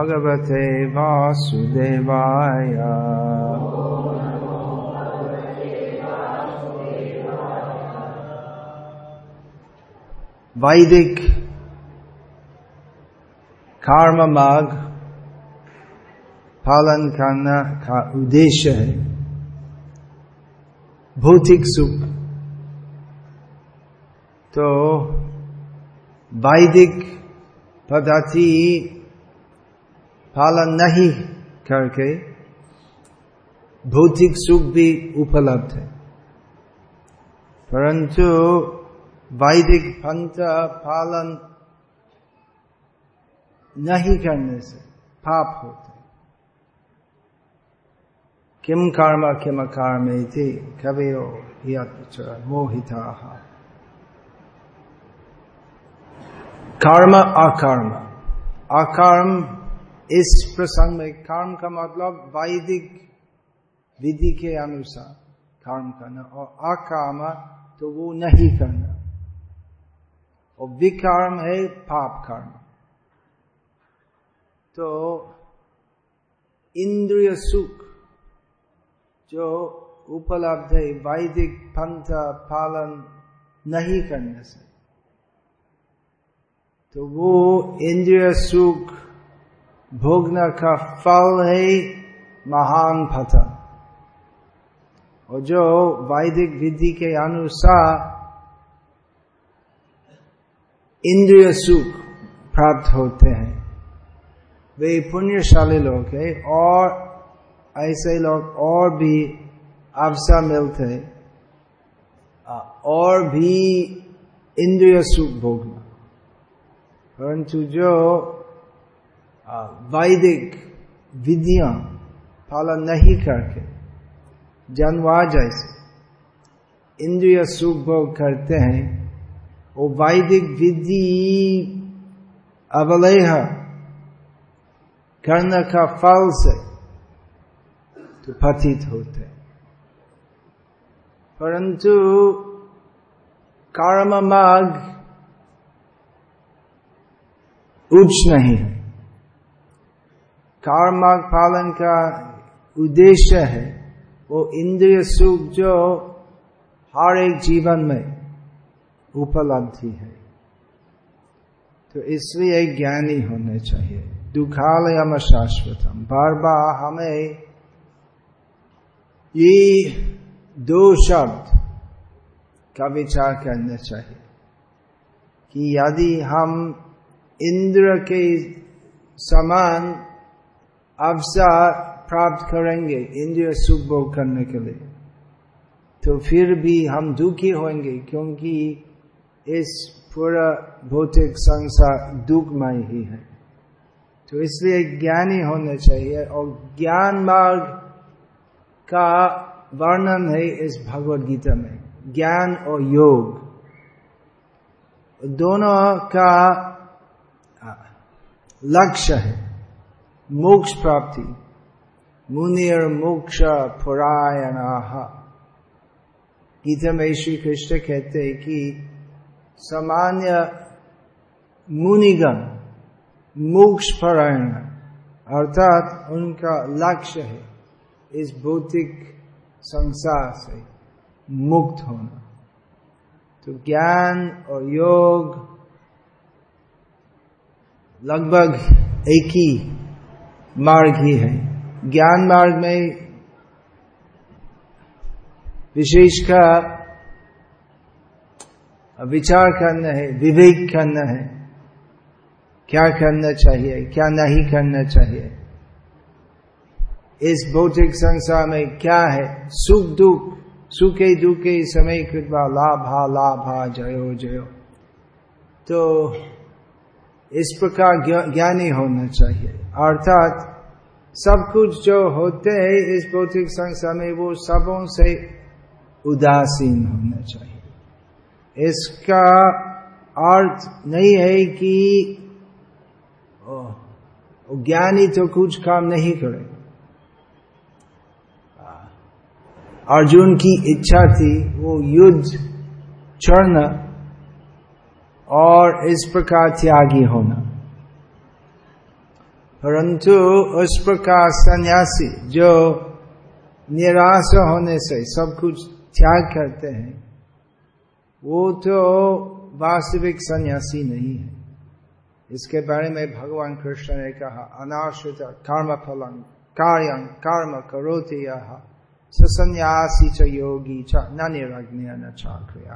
भगवते वासुदेवाय। वैदिक कर्म मार्ग पालन करना का उद्देश्य है। भौतिक सुख। तो वैदिक पद्धति पालन नहीं करके भौतिक सुख भी उपलब्ध है। परंतु वैदिक पंथ पालन नहीं करने से पाप होते किम कर्म किम कर्म थी कविरो मोहिता। कर्म अकर्म। अकर्म इस प्रसंग में कर्म का मतलब वैदिक विधि के अनुसार कर्म करना और अकर्म तो वो नहीं करना। और विकर्म है पाप कर्म। तो इंद्रिय सुख जो उपलब्ध है, वैदिक पंथ पालन नहीं करने से तो वो इंद्रिय सुख भोगना का फल है महान पतन और जो वैदिक विधि के अनुसार इंद्रिय सुख प्राप्त होते हैं वे पुण्यशाली लोग हैं और ऐसे लोग और भी अवसर मिलते हैं और भी इंद्रिय सुख भोगना परंतु जो वैदिक विधियाँ पालन नहीं करके जानवर जैसे इंद्रिय सुख भोग करते हैं, वो वैदिक विधि अवलेह करने का फल से तो पतित होते परंतु कर्म मार्ग उच्च नहीं है। कर्म मार्ग पालन का उद्देश्य है वो इंद्रिय सुख जो हर एक जीवन में उपलब्धि है तो इसलिए ज्ञानी होने चाहिए दुखालयम शाश्वतम बार बार हमें ये दो शब्द का विचार करना चाहिए कि यदि हम इंद्र के समान अवसर प्राप्त करेंगे इंद्रिय सुख भोग करने के लिए। तो फिर भी हम दुखी होंगे क्योंकि इस पूरा भौतिक संसार दुखमय ही है। तो इसलिए ज्ञानी होने चाहिए और ज्ञान मार्ग का वर्णन है इस भगवत गीता में, ज्ञान और योग। दोनों का लक्ष्य है। मोक्ष प्राप्ति। मुनिर मोक्ष पुरायण। गीता में श्री कृष्ण कहते हैं कि सामान्य मुनिगण मोक्ष परायण, अर्थात उनका लक्ष्य है इस भौतिक संसार से मुक्त होना। तो ज्ञान और योग लगभग एक ही मार्ग ही है। ज्ञान मार्ग में विशेष का विचार करना है, विवेक करना है। क्या करना चाहिए, क्या नहीं करना चाहिए? इस भौतिक संसार में क्या है? सुख दुख, सुखे दुखे समय कृपा लाभा लाभा जयो जयो। तो इस प्रकार ज्ञानी होना चाहिए। अर्थात सब कुछ जो होते हैं इस भौतिक संसार में, वो सबों से उदासीन होना चाहिए। इसका अर्थ नहीं है कि ज्ञानी तो कुछ काम नहीं करे। अर्जुन की इच्छा थी वो युद्ध चढ़ना और इस प्रकार त्यागी होना। परंतु उस प्रकार सन्यासी जो निराश होने से सब कुछ त्याग करते हैं, वो तो वास्तविक सन्यासी नहीं है। इसके बारे में भगवान कृष्ण ने कहा, अनाश्रित कर्म फलं कार्य कर्म करोति यह सन्यासी च योगी च, न निरग्न न चाक्रिय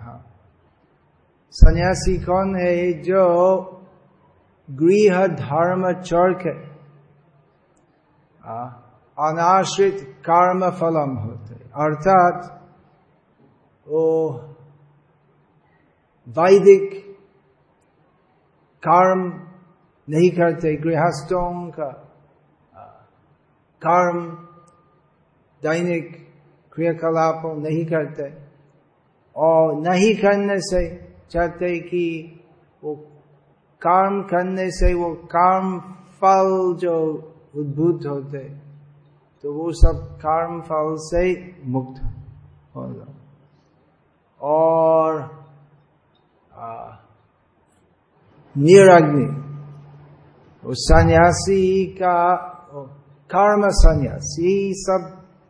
सन्यासी कौन है जो गृह धर्म चढ़ अनाश्रित कर्म फलम होते। अर्थात, वो वैदिक कर्म नहीं करते, गृहस्थों का कर्म, दैनिक क्रियाकलापों नहीं करते। और नहीं करने से चाहते कि वो कर्म करने से वो कर्म फल जो उद्भूत होते तो वो सब कर्म फल से मुक्त होगा और निराग्नि सन्यासी का कर्म सन्यासी सब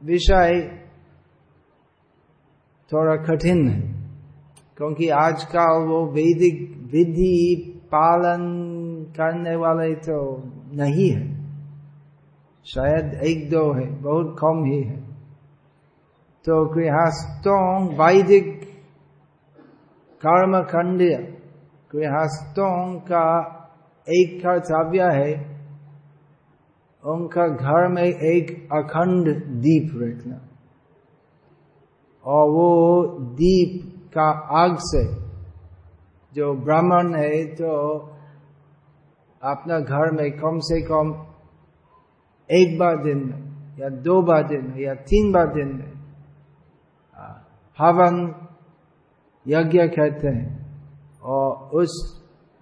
विषय थोड़ा कठिन है, क्योंकि आजकल वो वैदिक विधि पालन करने वाले तो नहीं है। शायद एक दो है, बहुत कम ही है। तो गृहस्थों वैदिक कर्म खंडिया गृहस्थों का एक कर्तव्य है, उनका घर में एक अखंड दीप रखना। और वो दीप का आग से जो ब्राह्मण है तो अपना घर में कम से कम एक बार दिन में, या दो बार दिन में, या तीन बार दिन में हवन यज्ञ कहते हैं, और उस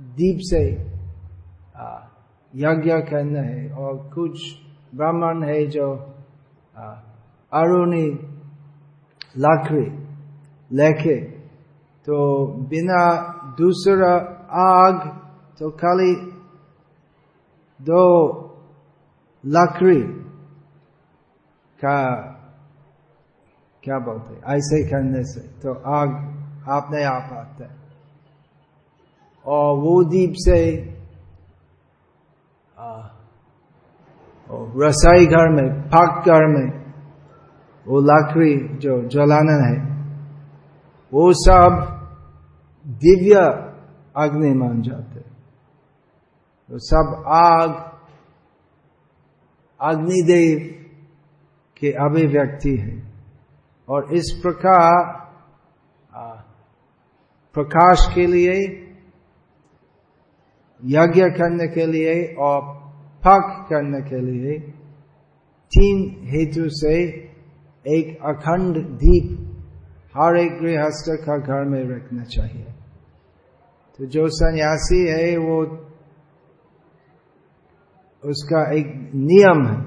दीप से यज्ञ करना है, और कुछ ब्राह्मण है जो अरुणी लाकड़ी लेके तो बिना दूसरा आग तो खाली दो लकड़ी का, क्या बोलते ऐसे करने से तो आग, आपने आप आते और वो दीप से रसाई घर में, पाक घर में, वो लकड़ी जो जलाना है, वो सब दिव्य अग्नि मान जाते तो सब आग अग्निदेव के अभिव्यक्ति है। और इस प्रकार प्रकाश के लिए, यज्ञ करने के लिए और पक करने के लिए तीन हेतु से एक अखंड दीप हर एक गृहस्थ का घर में रखना चाहिए। तो जो सन्यासी है, वो उसका एक नियम है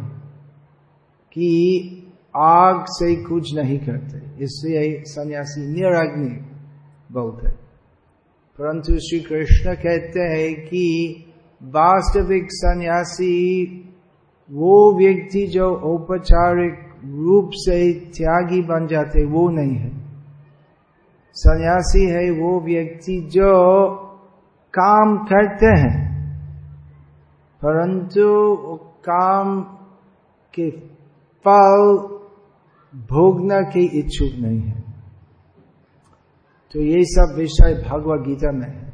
कि आग से कुछ नहीं करते। इसलिए सन्यासी निराग्नि बोलते परंतु श्री कृष्ण कहते हैं कि वास्तविक सन्यासी वो व्यक्ति जो औपचारिक रूप से त्यागी बन जाते, वो नहीं है। सन्यासी है वो व्यक्ति जो काम करते हैं। परंतु काम के फल भोगना के इच्छुक नहीं है। तो ये सब विषय भगवत गीता में है।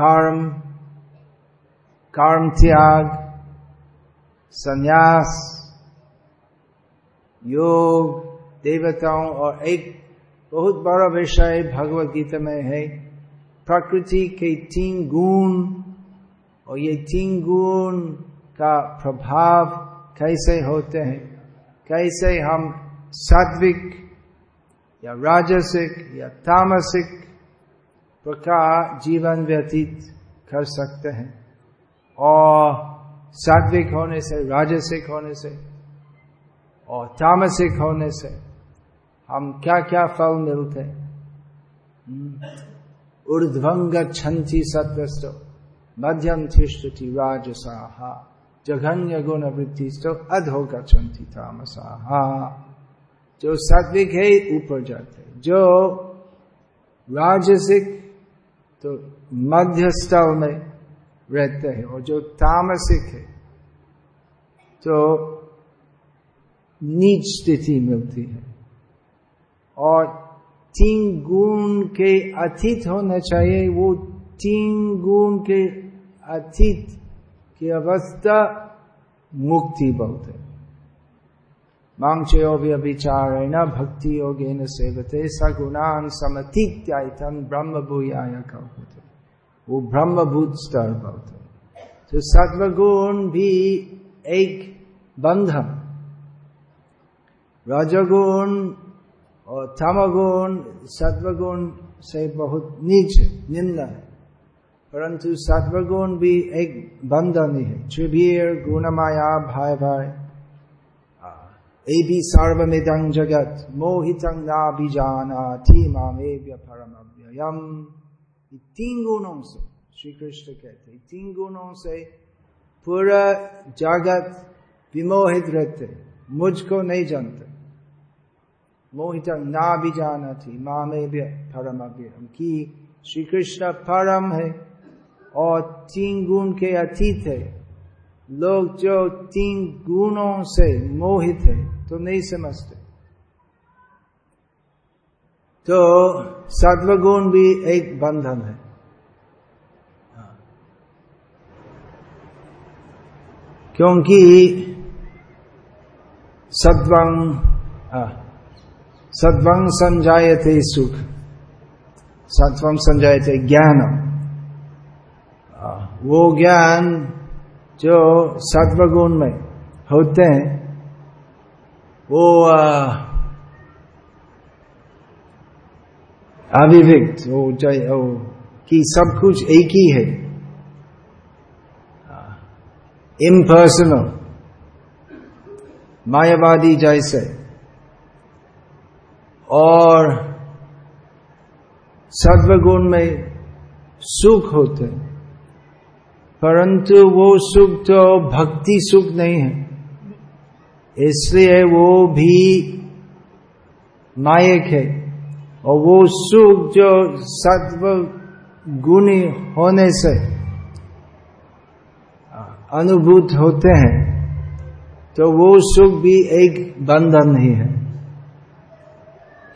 कर्म कर्म त्याग, संन्यास, योग, देवताओं और एक बहुत बड़ा विषय भगवत गीता में है। प्रकृति के तीन गुण और ये तीन गुण का प्रभाव कैसे होते हैं? कैसे हम सात्विक या राजसिक या तामसिक प्रकार जीवन व्यतीत कर सकते हैं? और सात्विक होने से, राजसिक होने से और तामसिक होने से हम क्या क्या फल मिलते हैं? ऊर्ध्वंग छंती सत्वस्त मध्यम थिष्टि राजसाहा। जघन्य गुण वृत्ति अधो गच्छन्ति तामसाहा। जो सात्विक है, ऊपर जाते जो राजसिक तो मध्य स्थल में रहते हैं, और जो तामसिक है तो नीच स्थिति मिलती है। और तीन गुण के अतीत होना चाहिए, वो तीन गुण के अतीत की अवस्था मुक्ति बहुत बोलते मांगचयो व्यभिचारेण भक्ति योगेन सेवते सगुणान समतीत्यायतन ब्रह्म भूयाय कहते वो ब्रह्मभूत स्तर बोलते तो सत्वगुण भी एक बंधन, रजगुण और तमगुण सत्वगुण से बहुत नीचे, निम्न है। परंतु सत्वगुण भी एक बंधन ही। त्रिभीर गुणमाया भाई भाई ए भी सर्वमिदं जगत, मोहितं नाभिजाना थी मामेव्य परम अव्ययम तीन गुणों से श्री कृष्ण कहते तीन गुणों से पूरा जगत विमोहित रहते मुझको नहीं जानते। मोहित ना भी जाना थी मामे भी परम अव्ययम की श्री कृष्ण परम है। और तीन गुण के अतीत है। लोग जो तीन गुणों से मोहित है तो नहीं समझते। तो सत्वगुण भी एक बंधन है। क्योंकि सद्वंग सद्वंग संजायते सुख सत्वंग संजायते ज्ञान वो ज्ञान जो सत्वगुण में होते हैं, वो अभिव्यक्त, वो चाहे कि सब कुछ एक ही है। इम्पर्सनल मायावादी जैसे। और सत्वगुण में सुख होते परंतु वो सुख तो भक्ति सुख नहीं है। इसलिए वो भी नायक है और वो सुख जो सत्व गुणी होने से अनुभूत होते हैं तो वो सुख भी एक बंधन ही है।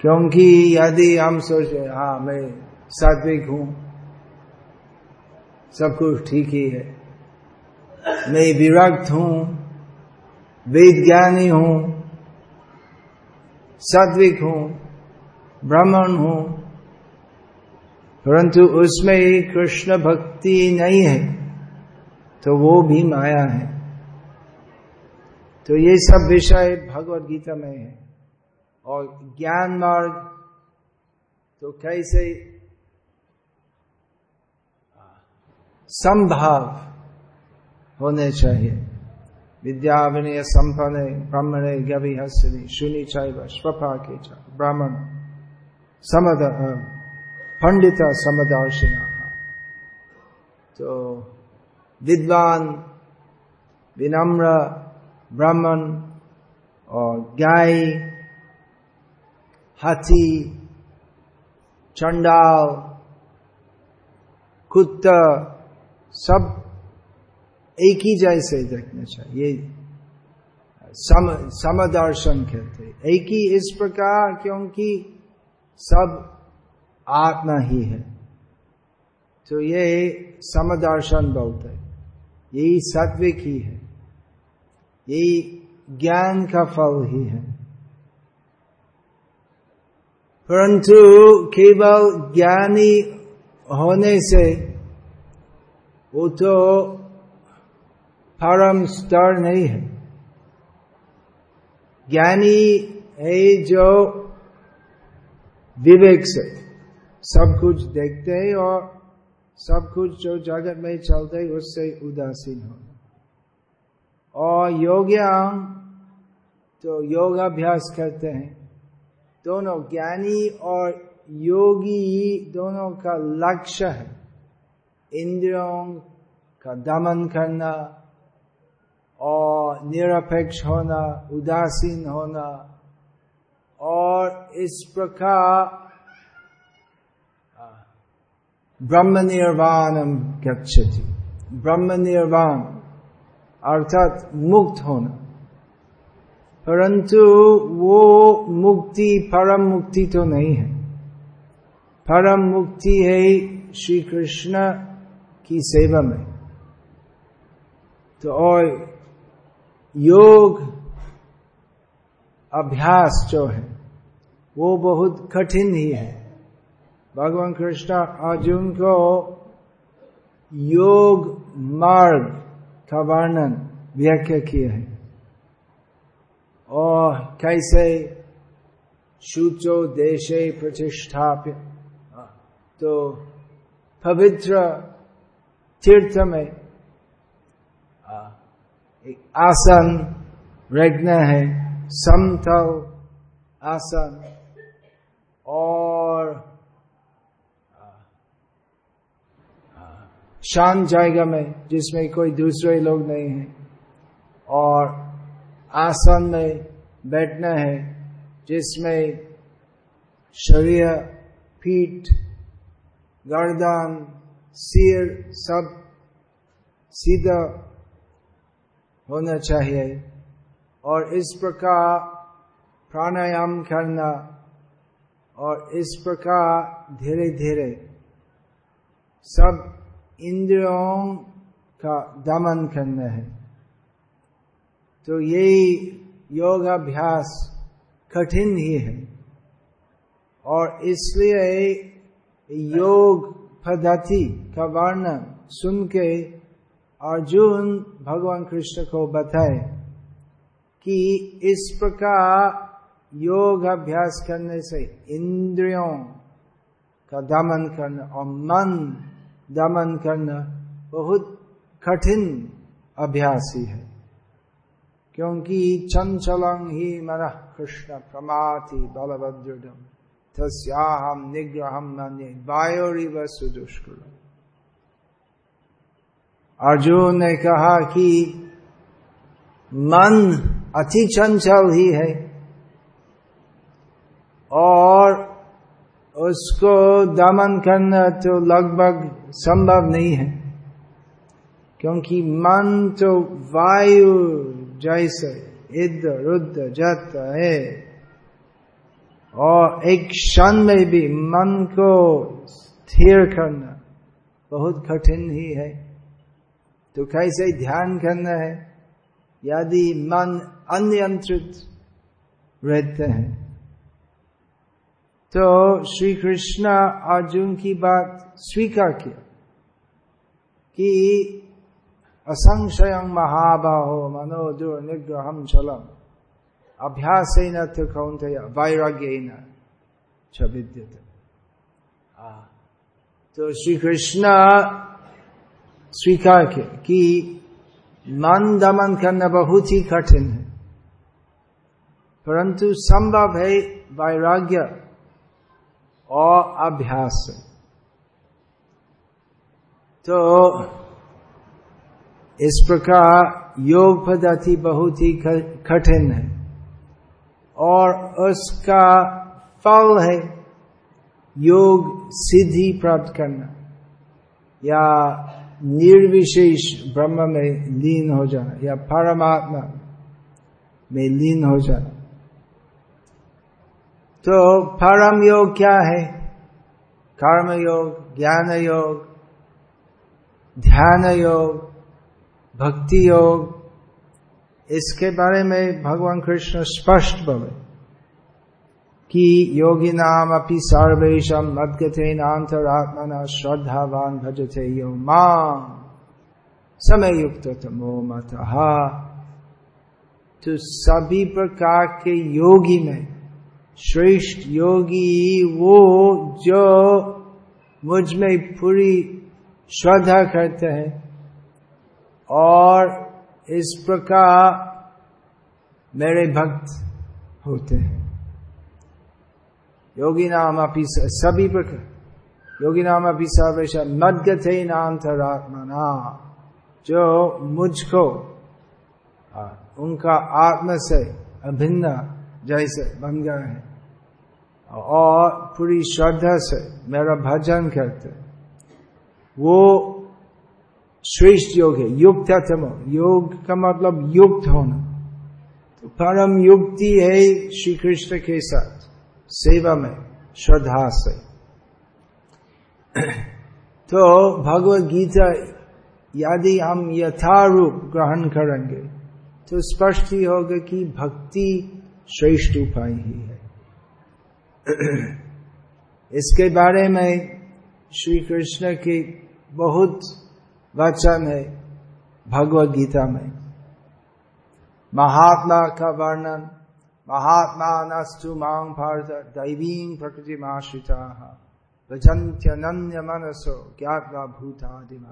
क्योंकि यदि हम सोचे हाँ मैं सात्विक हूँ सब कुछ ठीक ही है। मैं विरक्त हूँ वेद ज्ञानी हूँ, सात्विक हूँ, ब्राह्मण हूँ, परंतु उसमें कृष्ण भक्ति नहीं है तो वो भी माया है। तो ये सब विषय भगवत गीता में है। और ज्ञान मार्ग तो कैसे संभाव होने चाहिए। विद्या विनय संपन्न, ब्राह्मण, गवि हस्ती सुनी चाहे स्वपा के ब्राह्मण, समद पंडित, समदर्शिना। तो विद्वान, विनम्र, ब्राह्मण और गाय हाथी, चंडाल, कुत्ता सब एक ही जैसे देखना चाहिए। सम, समदर्शन कहते एक ही इस प्रकार, क्योंकि सब आत्मा ही है। तो ये समदर्शन बोलते यही सात्विक ही है। यही ज्ञान का फल ही है। परंतु केवल ज्ञानी होने से वो तो परम स्तर नहीं है। ज्ञानी है जो विवेक से सब कुछ देखते हैं और सब कुछ जो जगत में चलते है, उससे उदासीन हो। और योग्यांग तो योगाभ्यास करते हैं। दोनों ज्ञानी और योगी दोनों का लक्ष्य है। इंद्रियों का दमन करना और निरपेक्ष होना, उदासीन होना और इस प्रकार ब्रह्म निर्वाणम गच्छति। ब्रह्म निर्वाण अर्थात मुक्त होना। परंतु वो मुक्ति, परम मुक्ति तो नहीं है। परम मुक्ति है श्री कृष्ण की सेवा में। तो और योग अभ्यास जो है, वो बहुत कठिन ही है। भगवान कृष्ण अर्जुन को योग मार्ग का वर्णन व्याख्या किया है। और कैसे शुचो देशे प्रतिष्ठाप्य तो पवित्र तीर्थ में एक आसन रखना है। समतल आसन। और शांत जाएगा में जिसमें कोई दूसरे लोग नहीं है। और आसन में बैठना है जिसमें शरीर पीठ गर्दन सिर सब सीधा होना चाहिए। और इस प्रकार प्राणायाम करना और इस प्रकार धीरे धीरे सब इंद्रियों का दमन करना है। तो यही योगाभ्यास कठिन ही है। और इसलिए योग पद्धति का वर्णन सुन के अर्जुन भगवान कृष्ण को बताए कि इस प्रकार योग अभ्यास करने से इंद्रियों का दमन करना और मन दमन करना बहुत कठिन अभ्यास ही है। क्योंकि चंचलं ही मन कृष्ण प्रमाति बलभद्रम तस्याहम निग्रहम मन्य वायोरिव सुदुष्कर अर्जुन ने कहा कि मन अति चंचल ही है और उसको दमन करना तो लगभग संभव नहीं है, क्योंकि मन तो वायु जैसे इधर उधर जाता है। और एक क्षण में भी मन को स्थिर करना बहुत कठिन ही है। तो कैसे ध्यान करना है? यदि मन अनियंत्रित रहते हैं तो श्री कृष्ण अर्जुन की बात स्वीकार किया कि असंशय महाबाहो मनो दुर्निग्रहम चलम। अभ्यास न कौन वैराग्य न छविद्यते तो श्री कृष्ण स्वीकार के कि मन दमन करना बहुत ही कठिन है। परंतु संभव है वैराग्य और अभ्यास। से तो इस प्रकार योग पद्धति बहुत ही कठिन है। और उसका फल है योग सिद्धि प्राप्त करना, या निर्विशेष ब्रह्म में लीन हो जाना, या परमात्मा में लीन हो जाना। तो परम योग क्या है? कर्म योग, ज्ञान योग, ध्यान योग, भक्ति योग इसके बारे में भगवान कृष्ण स्पष्ट बोले कि योगी नाम अपनी सर्वेशम मदगते नान्तरात्मना श्रद्धावान भजते यो माम समय युक्त तमो मत। तो सभी प्रकार के योगी में श्रेष्ठ योगी वो जो मुझमें पूरी श्रद्धा करते हैं और इस प्रकार मेरे भक्त होते हैं। योगी नाम अपी सभी प्रकार। योगी नाम अपी सर्वेश मदगते नान्तरात्मना, जो मुझको उनका आत्म से अभिन्न जैसे बन गए हैं। और पूरी श्रद्धा से मेरा भजन करते वो श्रेष्ठ योग है, युक्त योग का मतलब युक्त होना। तो परम युक्ति है श्री कृष्ण के साथ, सेवा में, श्रद्धा से। तो भगवत गीता, यदि हम यथारूप ग्रहण करेंगे तो स्पष्ट ही होगा कि भक्ति श्रेष्ठ उपाय ही है। इसके बारे में श्री कृष्ण के बहुत वचन है भगवत गीता में महात्मा का वर्णन महात्मा नस्तु मांग भारत, दैवी प्रकृति आश्रिता भजंत्यनन्य मनसो ज्ञातवा भूतादिम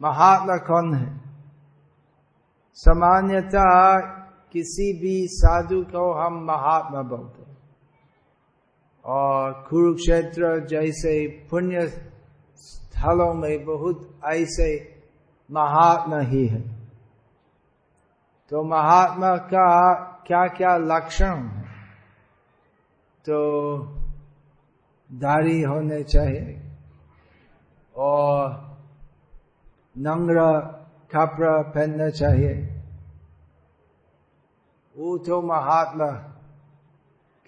महात्मा कौन है? सामान्यता किसी भी साधु को हम महात्मा बोलते और कुरुक्षेत्र जैसे पुण्य स्थलों में बहुत ऐसे महात्मा ही है। तो महात्मा का क्या क्या लक्षण है? तो दाढ़ी होने चाहिए और नंगरा कपड़ा पहनना चाहिए। वो तो महात्मा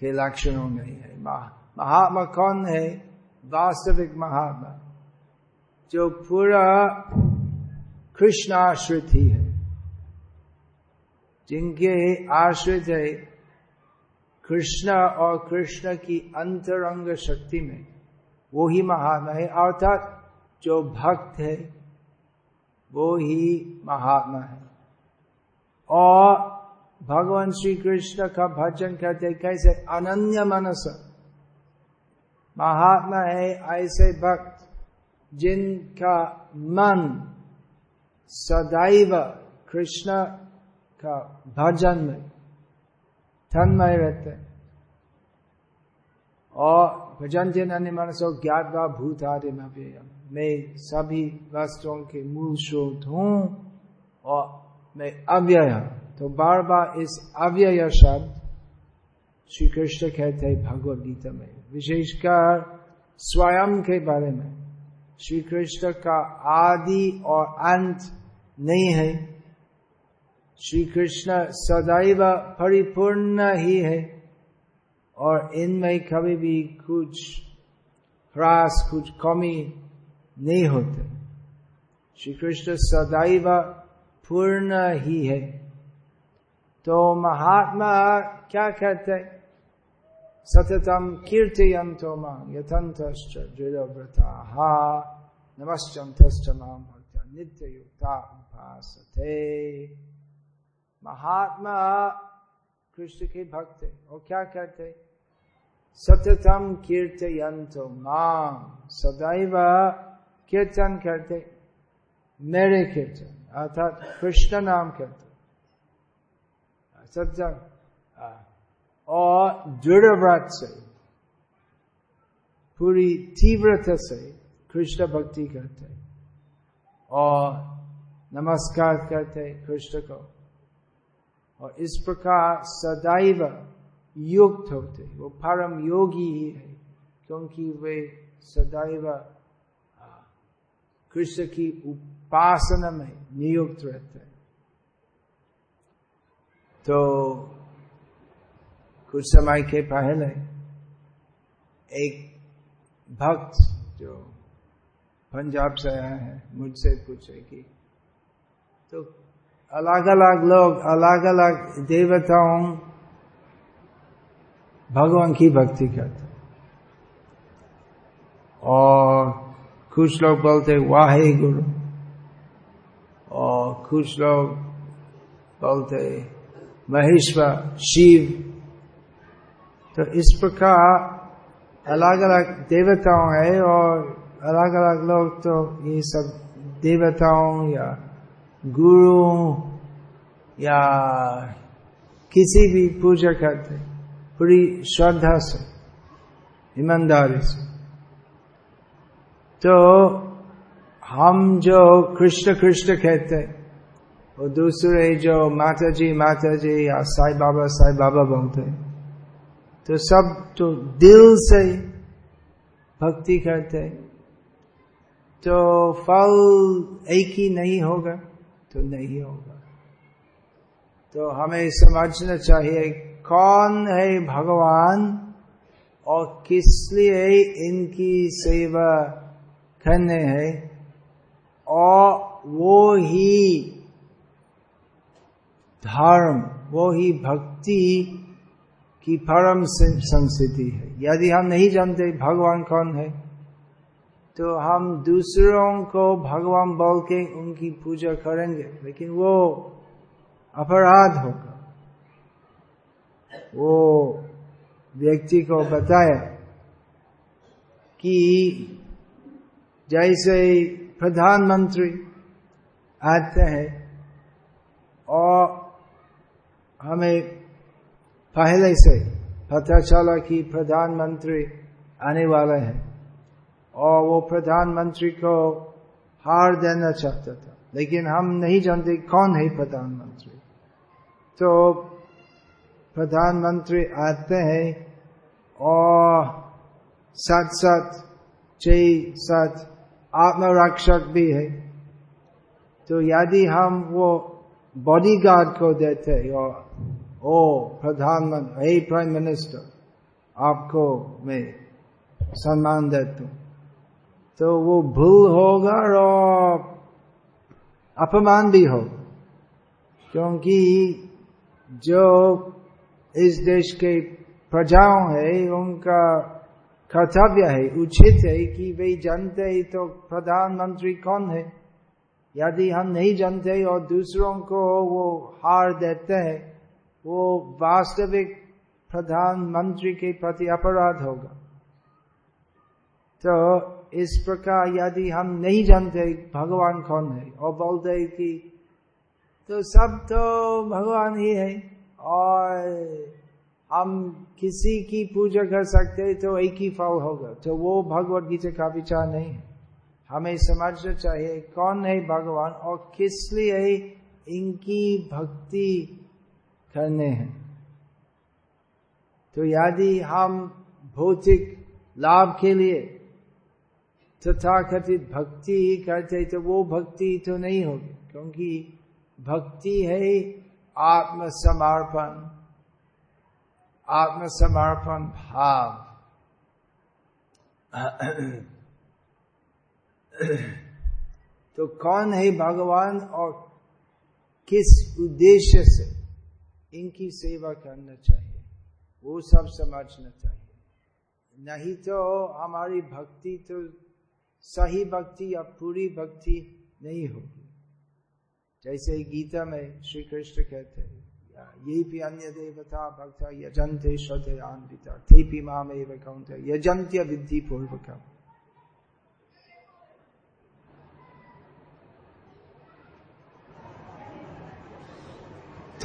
के लक्षणों में है महात्मा कौन है? वास्तविक महात्मा। जो पूरा कृष्ण आश्रित ही है। जिनके आश्रित है कृष्ण और कृष्ण की अंतरंग शक्ति में, वो ही महात्मा है। अर्थात जो भक्त है, वो ही महात्मा है। और भगवान श्री कृष्ण का भजन करते कैसे? अनन्य मनस। महात्मा है ऐसे भक्त जिनका मन सदैव कृष्ण का भजन में तन्मय रहते और भजन जिन अन्य मनसो ज्ञात व भूत आदि मैं सभी वस्तुओं के मूल स्रोत हूँ और मैं अव्यय तो बार बार इस अव्यय शब्द श्री कृष्ण कहते हैं भगवत गीता में, विशेषकर स्वयं के बारे में। श्री कृष्ण का आदि और अंत नहीं है। श्री कृष्ण सदैव परिपूर्ण ही है और इनमें कभी भी कुछ ह्रास, कुछ कमी नहीं होते। श्री कृष्ण सदैव पूर्ण ही है। तो महात्मा क्या कहते सततम कीर्तयंतो मांग यथंत दृढ़व्रता भक्त नित्य युक्ता उपासते महात्मा कृष्ण के भक्त वो क्या कहते सततम कीर्तयंतो माम सदैव कीर्तन करते मेरे कीर्तन अर्थात कृष्ण नाम करते सज्जन और दृढ़ व्रत से, पूरी तीव्रता से कृष्ण भक्ति करते और नमस्कार करते कृष्ण को। और इस प्रकार सदैव युक्त होते वो परम योगी ही है, क्योंकि वे सदैव कृष्ण की उपासना में नियुक्त रहते तो कुछ समय के पहले एक भक्त जो पंजाब से आया है, मुझसे पूछे कि तो अलग अलग लोग अलग अलग देवताओं, भगवान की भक्ति करते और कुछ लोग बोलते वाहे गुरु। और कुछ लोग बोलते महेश्वर, शिव तो इस प्रकार अलग अलग देवताओं है और अलग अलग लोग तो ये सब देवताओं या गुरु या किसी भी पूजा करते पूरी श्रद्धा से, ईमानदारी से। तो हम जो कृष्ण कृष्ण कहते वो दूसरे जो माता जी माता जी या साई बाबा साई बाबा बोलते हैं तो सब तो दिल से भक्ति करते तो फल एक ही नहीं होगा तो नहीं होगा। तो हमें समझना चाहिए कौन है भगवान और किस लिए इनकी सेवा करने है। और वो ही धर्म, वो ही भक्ति की परम संस्कृति है। यदि हम नहीं जानते भगवान कौन है तो हम दूसरों को भगवान बोल के उनकी पूजा करेंगे, लेकिन वो अपराध होगा। वो व्यक्ति को बताया कि जैसे प्रधानमंत्री आते हैं और हमें पहले से पता चला कि प्रधानमंत्री आने वाले हैं। और वो प्रधानमंत्री को हार देना चाहता था। लेकिन हम नहीं जानते कौन है प्रधानमंत्री। तो प्रधानमंत्री आते हैं और साथ साथ छ साथ आत्मरक्षक भी है। तो यदि हम वो बॉडीगार्ड को देते और ओ प्रधानमंत्री हे प्राइम मिनिस्टर, आपको मैं सम्मान देता हूँ। तो वो भूल होगा और अपमान भी हो क्योंकि जो इस देश के प्रजाओं है, उनका कर्तव्य है, उचित है कि वे जानते ही तो प्रधानमंत्री कौन है? यदि हम नहीं जानते और दूसरों को वो हार देते हैं वो वास्तविक प्रधानमंत्री के प्रति अपराध होगा। तो इस प्रकार यदि हम नहीं जानते भगवान कौन है और बोलते कि तो सब तो भगवान ही है और हम किसी की पूजा कर सकते तो एक ही फल होगा। तो वो भगवत गीता का विचार नहीं है। हमें समझना चाहिए कौन है भगवान और किस लिए इनकी भक्ति करने हैं। तो यदि हम भौतिक लाभ के लिए तथा कथित भक्ति ही करते तो वो भक्ति तो नहीं होगी, क्योंकि भक्ति है आत्मसमर्पण आत्मसमर्पण भाव। तो कौन है भगवान और किस उद्देश्य से? इनकी सेवा करना चाहिए। वो सब समझना चाहिए। नहीं तो हमारी भक्ति तो सही भक्ति या पूरी भक्ति नहीं होगी। जैसे गीता में श्री कृष्ण कहते हैं, ये भी अन्य देवता, भक्त यजंते श्रद्धयान्विता थे भी माम एवं यजंत्य विधि पूर्वकम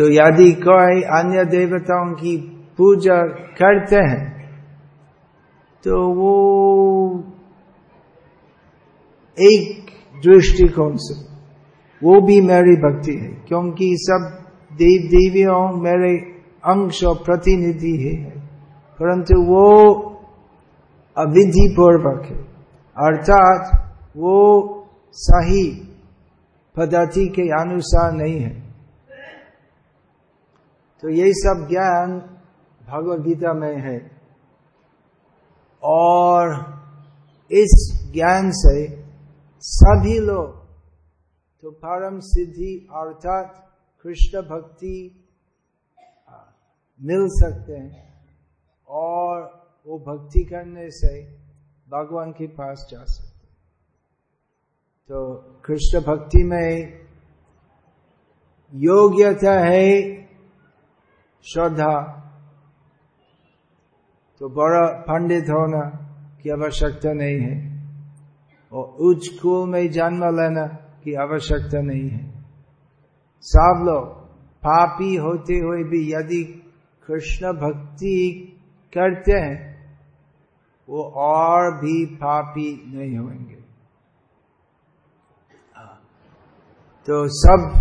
तो यदि कोई अन्य देवताओं की पूजा करते हैं तो वो एक दृष्टिकोण से, वो भी मेरी भक्ति है, क्योंकि सब देव देवियों मेरे अंश और प्रतिनिधि ही है। परंतु वो अविधि पूर्वक है, अर्थात वो सही पद्धति के अनुसार नहीं है। तो यही सब ज्ञान भगवत गीता में है। और इस ज्ञान से सभी लोग तो परम सिद्धि अर्थात कृष्ण भक्ति मिल सकते हैं। और वो भक्ति करने से भगवान के पास जा सकते तो कृष्ण भक्ति में योग्यता है श्रद्धा। तो बड़ा पंडित होना की आवश्यकता नहीं है। और उच्च कुल में जन्म लेना की आवश्यकता नहीं है। सब लोग पापी होते हुए भी यदि कृष्ण भक्ति करते हैं, वो और भी पापी नहीं होंगे। तो सब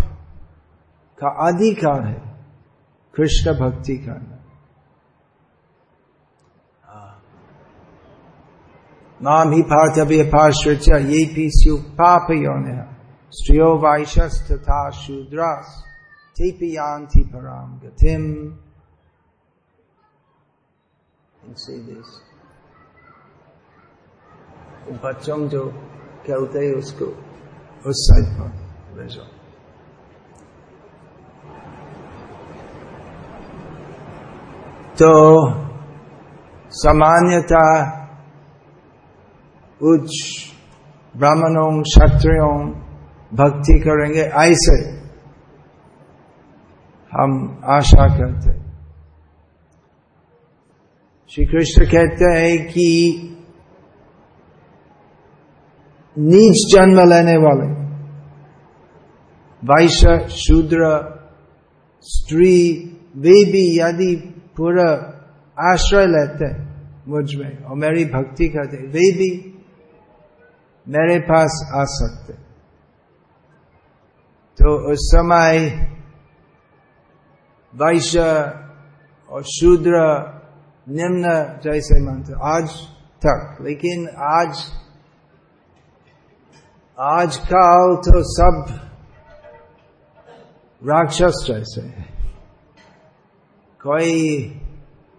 का अधिकार है। कृष्ण भक्ति करना नाम ही पार्थव्य पार्श्व ये भी स्यु पाप योन स्त्रियो वैशस तथा शूद्रास पियांति पराम गतिम बच्चों जो खेलते हैं उसको, उस साइड पर ले जाओ। तो सामान्यता उच्च ब्राह्मणों, क्षत्रियों भक्ति करेंगे, ऐसे हम आशा करते श्री कृष्ण कहते हैं कि नीच जन्म लेने वाले, वैश्य, शूद्र, स्त्री वे भी यदि पूरा आश्रय लेते मुझमें और मेरी भक्ति करते वे भी मेरे पास आ सकते तो उस समय वैश्य और शूद्र निम्न जैसे मानते आज तक, लेकिन आज आज काल तो सब राक्षस जैसे है। कोई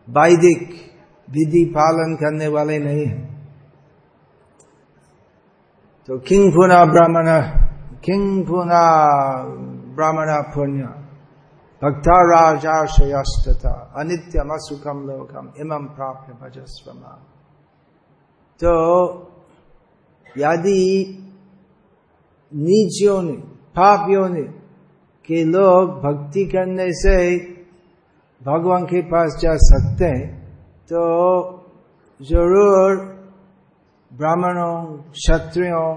वैदिक विधि पालन करने वाले नहीं है। तो किंग पुना ब्राह्मण, किंग पुना ब्राह्मण पुण्य, भक्ता राजाशयस्तथा अनित्यम असुखम लोकम, इमं प्राप्त भजस्व तो यदि नीचियों ने, पापियों ने, के लोग भक्ति करने से भगवान के पास जा सकते हैं तो ज़रूर ब्राह्मणों, क्षत्रियों,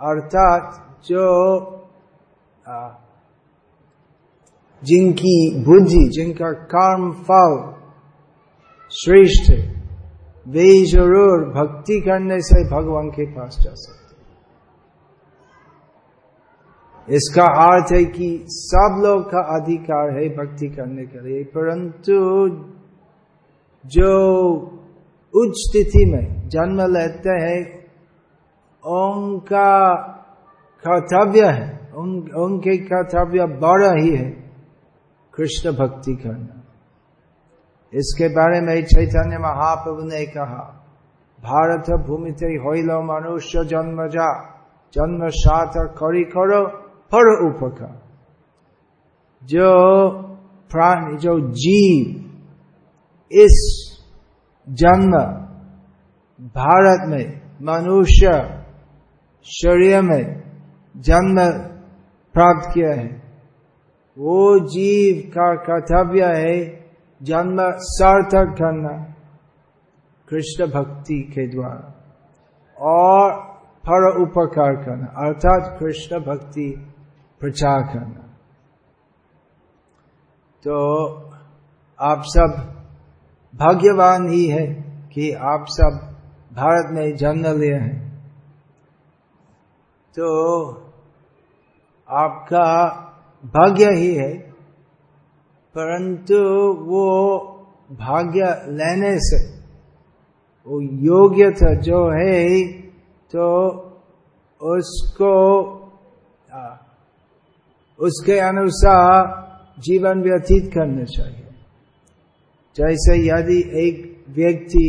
अर्थात जो जिनकी बुद्धि, जिनका कर्म फल श्रेष्ठ वे ज़रूर भक्ति करने से भगवान के पास जा सकते इसका अर्थ है कि सब लोग का अधिकार है भक्ति करने के लिए परंतु जो उच्च स्थिति में जन्म लेते हैं उनका कर्तव्य है उन, उनके कर्तव्य बड़ा ही है कृष्ण भक्ति करना। इसके बारे में चैतन्य महाप्रभु ने कहा भारत भूमि थे होलो मनुष्य जन्म जा जन्म सात करी करो पर उपकार जो प्राणी जो जीव इस जन्म भारत में मनुष्य शरीर में जन्म प्राप्त किया है वो जीव का कर्तव्य है जन्म सार्थक करना कृष्ण भक्ति के द्वारा और फर उपकार करना अर्थात कृष्ण भक्ति प्रचार करना। तो आप सब भाग्यवान ही है कि आप सब भारत में जन्म लिए हैं। तो आपका भाग्य ही है, परंतु वो भाग्य लेने से, वो योग्यता जो है तो उसको उसके अनुसार जीवन व्यतीत करना चाहिए। जैसे यदि एक व्यक्ति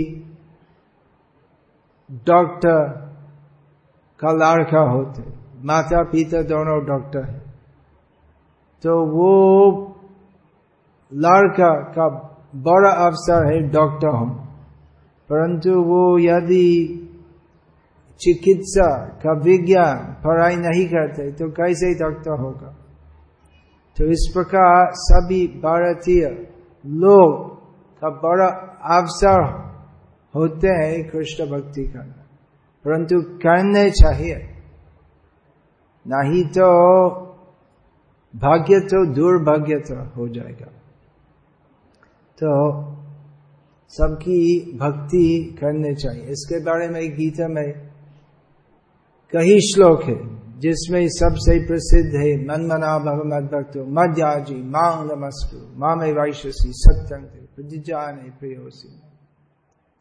डॉक्टर का लड़का होते माता पिता दोनों डॉक्टर है तो वो लड़का का बड़ा अवसर है डॉक्टर हो परंतु वो यदि चिकित्सा का विज्ञान पढ़ाई नहीं करते तो कैसे डॉक्टर होगा? तो इस प्रकार सभी भारतीय लोग का बड़ा अवसर होते हैं कृष्ण भक्ति करना परंतु करने चाहिए। नहीं तो भाग्य तो दुर्भाग्य तो हो जाएगा। तो सबकी भक्ति करने चाहिए। इसके बारे में गीता में कई श्लोक है। जिसमें सबसे प्रसिद्ध है मन मना भगवत भक्त मध्याजी मांग नमस्कु मामे वैश्यसी सत्यंग प्रतिजाने प्रियोसी।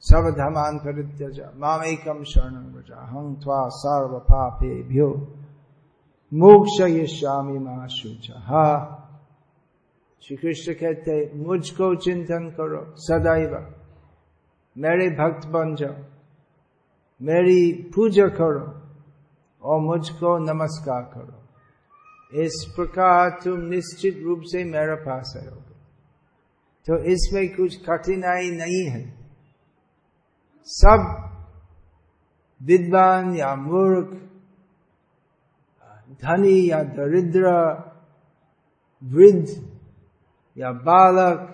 सब धमान परित्यज मामेकम शरण व्रजा हम थ्वा सर्व पापे भ्यो मोक्ष यश्यामी महाशुच हा श्री कृष्ण कहते, मुझको चिंतन करो, सदैव। मेरे भक्त बन जाओ। मेरी पूजा करो। और मुझको नमस्कार करो। इस प्रकार तुम निश्चित रूप से मेरे पास आयोगे तो इसमें कुछ कठिनाई नहीं है। सब विद्वान या मूर्ख, धनी या दरिद्र, वृद्ध या बालक,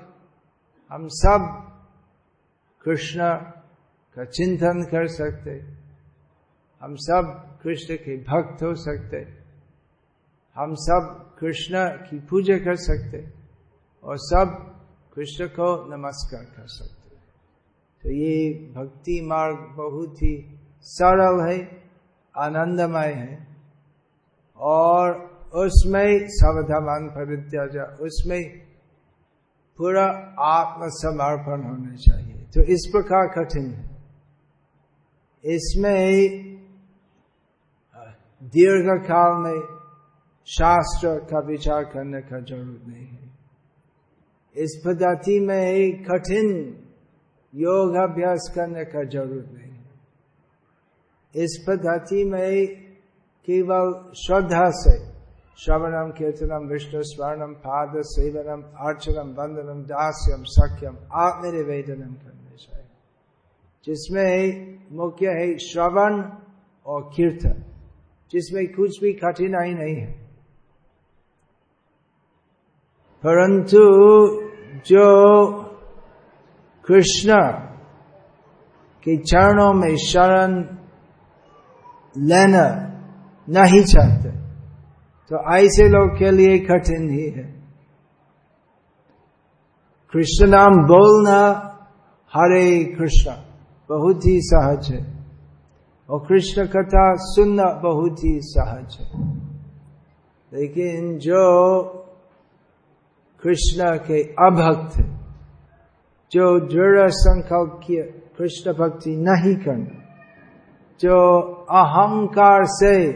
हम सब कृष्ण का चिंतन कर सकते। हम सब कृष्ण के भक्त हो सकते हम सब कृष्ण की पूजा कर सकते और सब कृष्ण को नमस्कार कर सकते तो ये भक्ति मार्ग बहुत ही सरल है, आनंदमय है और उसमें सावधान परित्याजा उसमें पूरा आत्मसमर्पण होना चाहिए। तो इस प्रकार कठिन है। इसमें दीर्घ काल में शास्त्र का विचार करने का ज़रूरत नहीं है। इस पद्धति में ही कठिन योग अभ्यास करने का ज़रूरत नहीं है। इस पद्धति में केवल श्रद्धा से श्रवणम, कीर्तनम, विष्णु स्वर्णम पाद सेवनम, अर्चनम, वंदनम, दास्यम, सख्यम, आत्मनिवेदनम करने चाहिए। जिसमें मुख्य है श्रवण और कीर्तन। जिसमें कुछ भी कठिनाई नहीं है। परंतु जो कृष्ण के चरणों में शरण लेना नहीं चाहते तो ऐसे लोग के लिए कठिन ही है। कृष्ण नाम बोलना हरे कृष्ण, बहुत ही सहज है। और कृष्ण कथा सुनना बहुत ही सहज है। लेकिन जो कृष्ण के अभक्त है जो दृढ़ संकल्प किए कृष्ण भक्ति नहीं करना, जो अहंकार से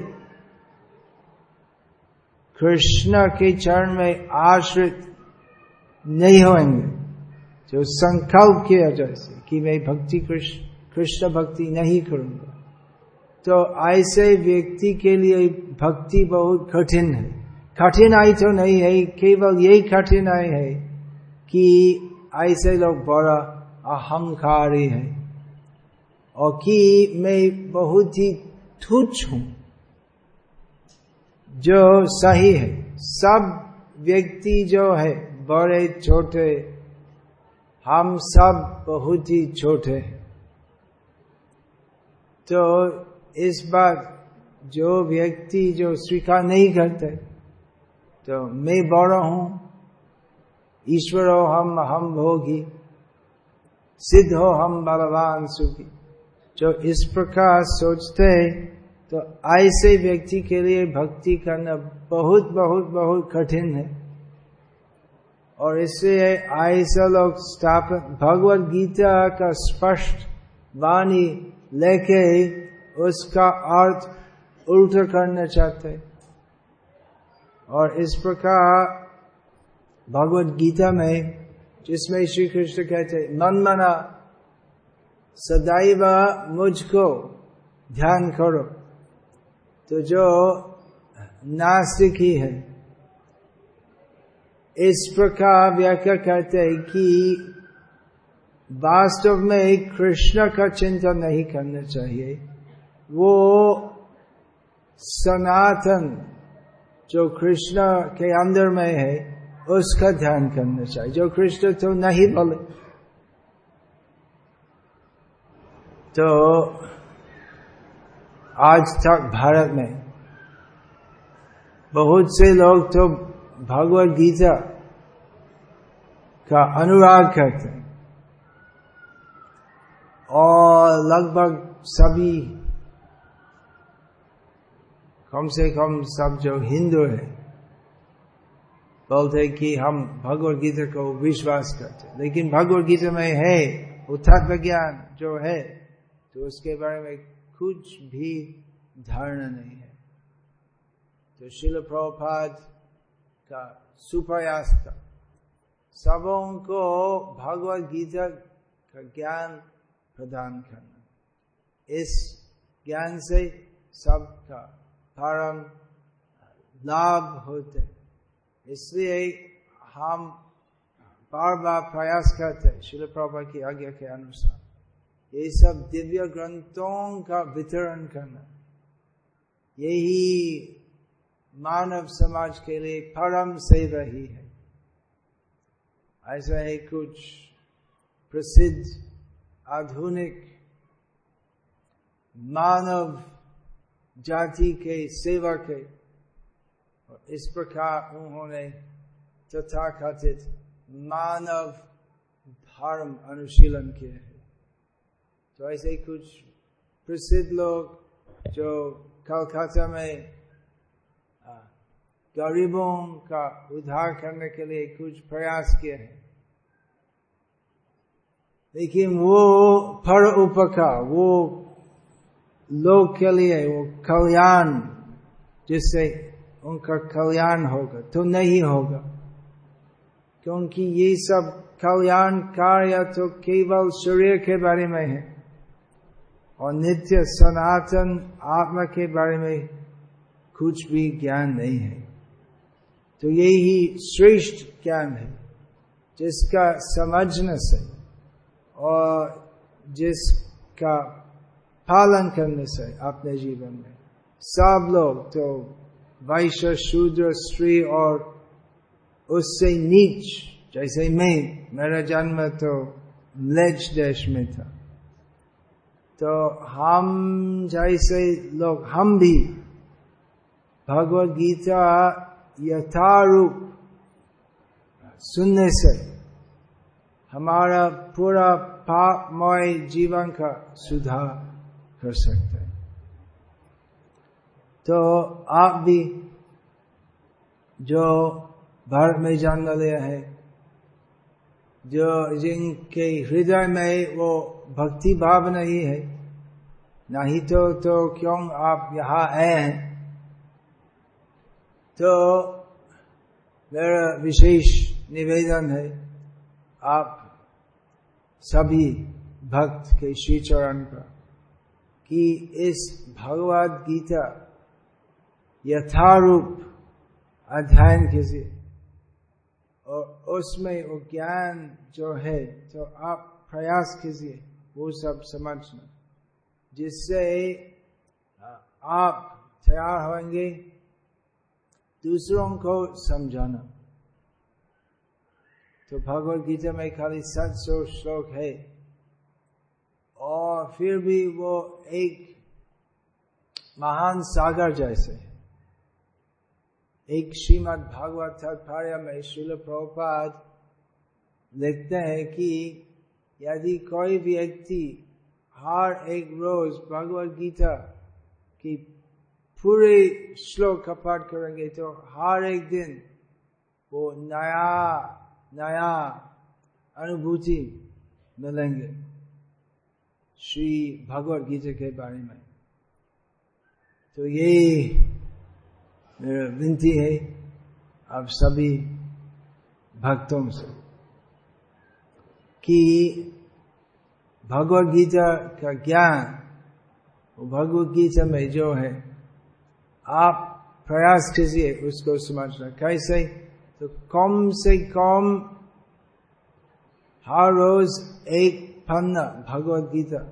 कृष्ण के चरण में आश्रित नहीं होंगे, जो संकल्प किया जैसे कि मैं भक्ति कृष्ण कृष्ण भक्ति नहीं करूँगा। तो ऐसे व्यक्ति के लिए भक्ति बहुत कठिन है। कठिनाई तो नहीं है, केवल यही कठिनाई है कि ऐसे लोग बड़ा अहंकारी है और कि मैं बहुत ही तुच्छ हूँ, जो सही है। सब व्यक्ति जो है, बड़े, छोटे, हम सब बहुत ही छोटे हैं। तो इस बार जो व्यक्ति जो स्वीकार नहीं करते तो मैं बड़ा हूँ, ईश्वर हो हम हम भोगी, सिद्ध हो हम बलवान सुखी। जो इस प्रकार सोचते हैं तो ऐसे व्यक्ति के लिए भक्ति करना बहुत बहुत बहुत कठिन है। और इससे ऐसा लोग स्थापन भगवत गीता का स्पष्ट वाणी लेके उसका अर्थ उल्टा करना चाहते और इस प्रकार भगवत गीता में, जिसमें श्री कृष्ण कहते मन मना सदैव मुझको ध्यान करो। तो जो नास्तिक ही है, इस प्रकार व्याख्या करते हैं कि वास्तव में कृष्ण का चिंतन नहीं करना चाहिए। वो सनातन जो कृष्ण के अंदर में है, उसका ध्यान करना चाहिए। जो कृष्ण तो नहीं बोले। तो आज तक भारत में बहुत से लोग तो भगवत गीता का अनुराग करते हैं। और लगभग सभी कम से कम सब जो हिंदू है, बोलते कि हम भगवत गीता को विश्वास करते लेकिन भगवत गीता में है उत्थात विज्ञान जो है तो उसके बारे में कुछ भी धारणा नहीं है। तो शिल प्रभुपाद का सुप्रयास था, सबों को भगवत गीता का ज्ञान प्रदान करना। इस ज्ञान से सबका परम लाभ होते इसलिए हम बार बार प्रयास करते शिल प्रभा की आज्ञा के अनुसार। ये सब दिव्य ग्रंथों का वितरण करना। यही मानव समाज के लिए परम सेवा रही है। ऐसा है कुछ प्रसिद्ध आधुनिक मानव जाति के, सेवा के। और इस प्रकार उन्होंने तथा कथित मानव धर्म अनुशीलन किए हैं। तो ऐसे कुछ प्रसिद्ध लोग जो कलकत्ता में गरीबों का उद्धार करने के लिए कुछ प्रयास किए हैं। लेकिन वो पर उपकार वो लोग के लिए वो कल्याण, जिससे उनका कल्याण होगा तो नहीं होगा। क्योंकि ये सब कल्याण कार्य तो केवल शरीर के बारे में है, और नित्य सनातन आत्मा के बारे में कुछ भी ज्ञान नहीं है। तो यही श्रेष्ठ ज्ञान है, जिसका समझने से और जिसका पालन करने से अपने जीवन में। सब लोग तो वैश्य, शूद्र, स्त्री और उससे नीच, जैसे मैं, मेरा जन्म तो लेज देश में था। तो हम जैसे लोग, हम भी भगवत गीता यथारूप सुनने से हमारा पूरा पापमय जीवन का सुधार कर सकते हैं। तो आप भी जो भारत में जन्म लिया है, जो जिनके हृदय में वो भक्ति भाव नहीं है, नहीं तो तो क्यों आप यहाँ आए हैं? तो मेरा विशेष निवेदन है, आप सभी भक्त के श्री चरण पर कि इस भगवद गीता यथारूप अध्ययन कीजिए। और उसमें वो ज्ञान जो है तो आप प्रयास कीजिए, वो सब समझना। जिससे आप तैयार होंगे, दूसरों को समझाना। तो भगवत गीता में खाली सात सौ श्लोक है। और फिर भी वो एक महान सागर जैसे। एक श्रीमद भागवत तात्पर्य में शिल प्रभुपाद लिखते हैं कि यदि कोई व्यक्ति हर एक रोज भगवत गीता की पूरे श्लोक का पाठ करेंगे तो हर एक दिन वो नया नया अनुभूति मिलेंगे। श्री भगवत गीता के बारे में। तो ये मेरा विनती है आप सभी भक्तों से कि भगवत गीता का ज्ञान भगवत गीता में जो है, आप प्रयास कीजिए उसको समझना कैसे? तो कम से कम हर रोज एक पन्ना भगवत गीता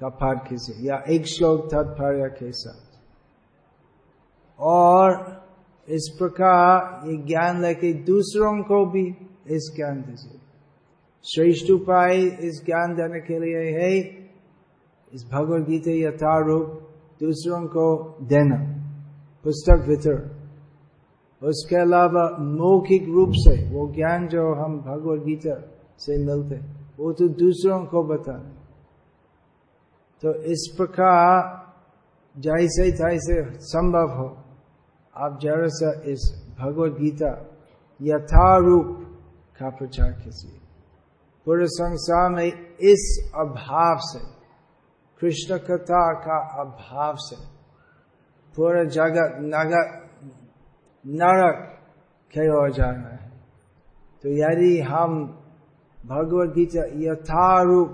का पाठ कीजिए या एक श्लोक तात्पर्य के साथ और इस प्रकार ये ज्ञान लेके दूसरों को भी इस ज्ञान दीजिए श्रेष्ठ उपाय इस ज्ञान देने के लिए है इस भगवत गीता यथारूप दूसरों को देना पुस्तक वितरण उसके अलावा मौखिक रूप से वो ज्ञान जो हम भगवत गीता से मिलते वो तो दूसरों को बताना तो इस प्रकार जैसे तैसे संभव हो, आप जरा सा इस भगवत गीता यथारूप का प्रचार कीजिए। पूरे संसार में इस अभाव से, कृष्ण कथा का अभाव से, पूरा जगत नगर, नरक के हो जा रहा है। तो यदि हम भगवत गीता यथारूप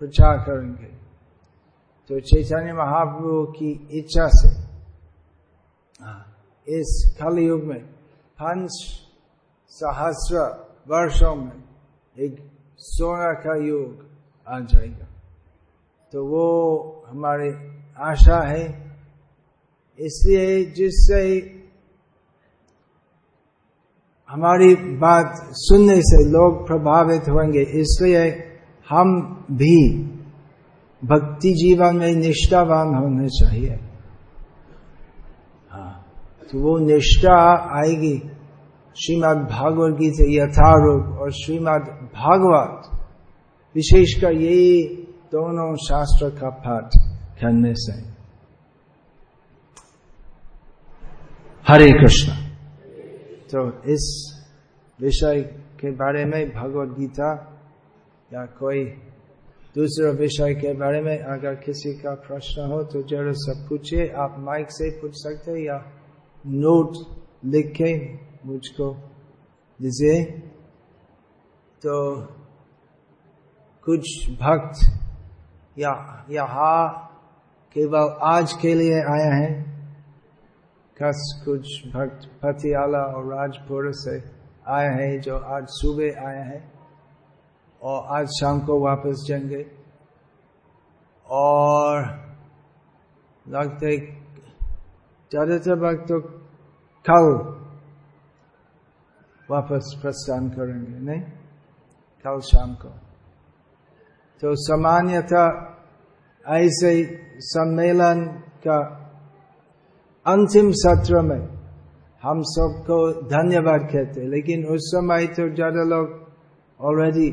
प्रचार करेंगे तो चैतन्य महाप्रभु की इच्छा से इस कलयुग में पंच सहस्र वर्षों में एक सोना का युग आ जाएगा तो वो हमारी आशा है इसलिए जिससे हमारी बात सुनने से लोग प्रभावित होंगे, इसलिए हम भी भक्ति जीवन में निष्ठावान होने चाहिए। हाँ तो वो निष्ठा आएगी। श्रीमद भागवत गीता यथारूप और श्रीमद भागवत, विशेषकर यही दोनों शास्त्र का पाठ करने से। हरे कृष्ण। तो इस विषय के बारे में भगवत गीता या कोई दूसरा विषय के बारे में अगर किसी का प्रश्न हो तो ज़रूर सब पूछिए। आप माइक से पूछ सकते हैं या नोट लिख मुझको दीजिए। तो कुछ भक्त या यहाँ केवल आज के लिए आया है। कस कुछ भक्त पतियाला और राजपुर से आए हैं जो आज सुबह आए हैं और आज शाम को वापस जाएँगे और लगते ज़्यादातर भक्त तो कल वापस प्रस्थान करेंगे नहीं कल शाम को तो सामान्यतः ऐसे सम्मेलन का अंतिम सत्र में हम सबको धन्यवाद कहते लेकिन उस समय तो ज़्यादा लोग ऑलरेडी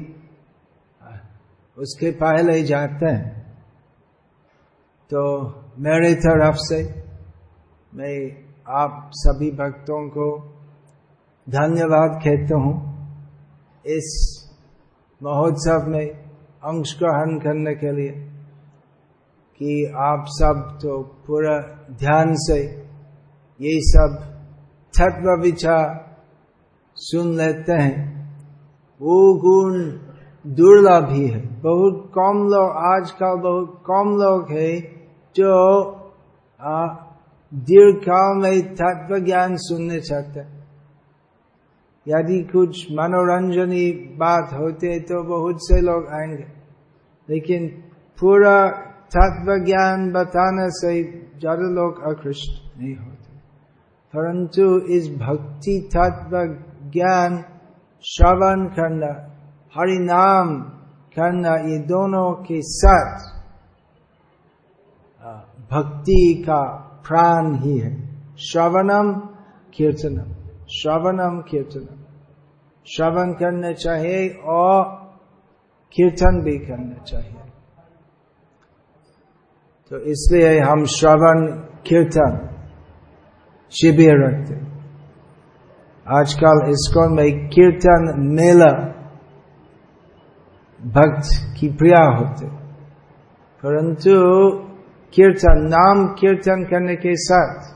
उसके पहले ही जाते हैं। तो मेरे तरफ़ से मैं आप सभी भक्तों को धन्यवाद कहता हूँ। इस महोत्सव में अंश ग्रहण करने के लिए कि आप सब तो पूरा ध्यान से ये सब तत्व विचार सुन लेते हैं। वो गुण दुर्लभ ही है। बहुत कम लोग, आजकल बहुत कम लोग है जो दीर्घ काल में तत्व ज्ञान सुनने चाहते यदि कुछ मनोरंजनी बात होते तो बहुत से लोग आएँगे। लेकिन पूरा तत्व ज्ञान बताने से ज़्यादा लोग आकृष्ट नहीं होते। परंतु इस भक्ति तत्व ज्ञान श्रवण करना हरि नाम करना, ये दोनों के साथ भक्ति का प्राण ही है। श्रवणम, कीर्तनम। श्रवणम, कीर्तनम। श्रवण करना चाहिए और कीर्तन भी करना चाहिए। तो इसलिए हम श्रवण, कीर्तन शिविर रखते। आजकल इसको में कीर्तन मेला भक्त की प्रिया होते। परंतु कीर्तन, नाम कीर्तन करने के साथ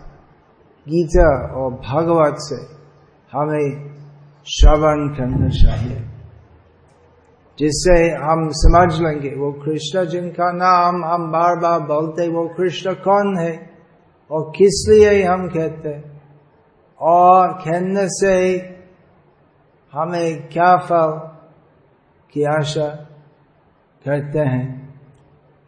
गीता और भागवत से हमें श्रवण करना चाहिए। जिससे हम समझ लेंगे, वो कृष्ण जिनका नाम हम बार बार बोलते वो कृष्ण कौन है? और किस लिए हम कहते और खेलने से हमें क्या फल की आशा करते हैं?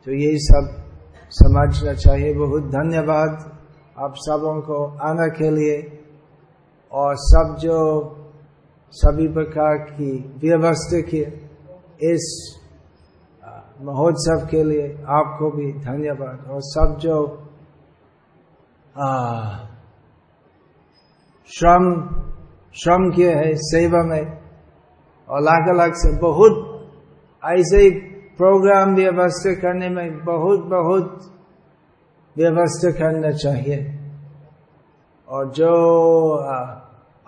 तो यही सब समझना चाहिए। बहुत धन्यवाद आप सबों को आने के लिए। और सब जो सभी प्रकार की व्यवस्था की इस महोत्सव के लिए आपको भी धन्यवाद। और सब जो श्रम श्रम किए है सेवा में। और अलग अलग से बहुत, ऐसे प्रोग्राम व्यवस्था करने में बहुत बहुत व्यवस्था करना चाहिए। और जो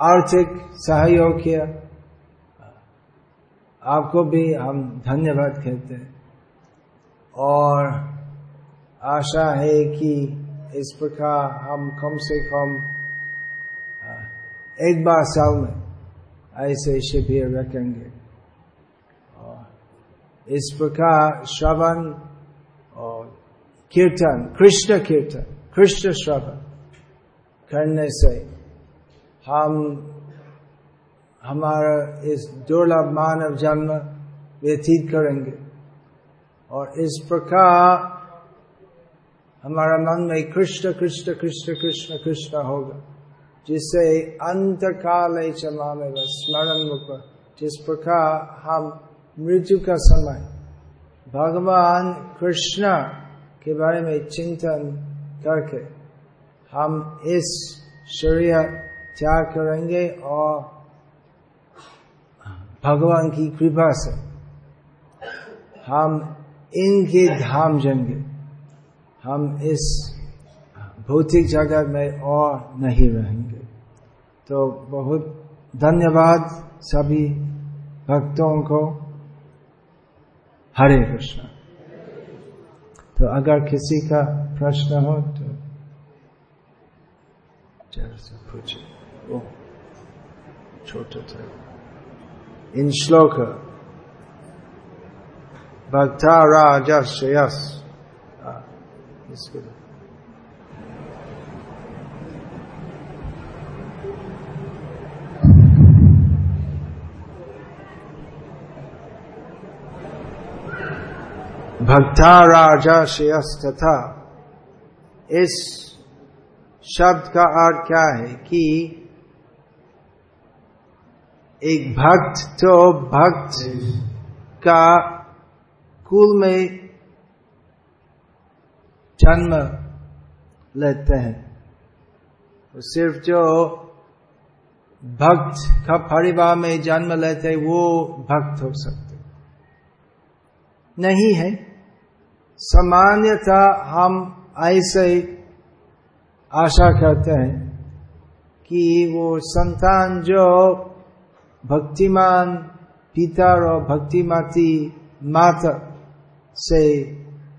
आर्थिक सहयोग किया, आपको भी हम धन्यवाद कहते हैं। और आशा है कि इस प्रकार हम कम से कम एक बार साल में ऐसे शिविर रखेंगे। इस प्रकार श्रवण और कीर्तन, कृष्ण कीर्तन, कृष्ण श्रवण करने से हम, हमारा इस दुर्लभ मानव जन्म व्यतीत करेंगे। और इस प्रकार हमारा मन में कृष्ण कृष्ण कृष्ण कृष्ण कृष्ण होगा। जिससे अंत काल चला में स्मरण मुख, जिस प्रकार हम मृत्यु का समय, भगवान कृष्ण के बारे में चिंतन करके हम इस शरीर त्याग करेंगे और भगवान की कृपा से हम इनके धाम जाएँगे। हम इस भौतिक जगत में और नहीं रहेंगे। तो बहुत धन्यवाद सभी भक्तों को। हरे कृष्ण। तो अगर किसी का प्रश्न हो तो जरा से पूछे। छोटा था। इन श्लोक। भक्ता राजा इसके भक्ता राजा श्रेयस तथा इस शब्द का अर्थ क्या है कि एक भक्त तो भक्त का कुल में जन्म लेते हैं। तो सिर्फ़ जो भक्त का परिवार में जन्म लेते हैं, वो भक्त हो सकते नहीं है। सामान्यता हम ऐसे आशा करते हैं कि वो संतान जो भक्तिमान पिता और भक्तिमाती माता से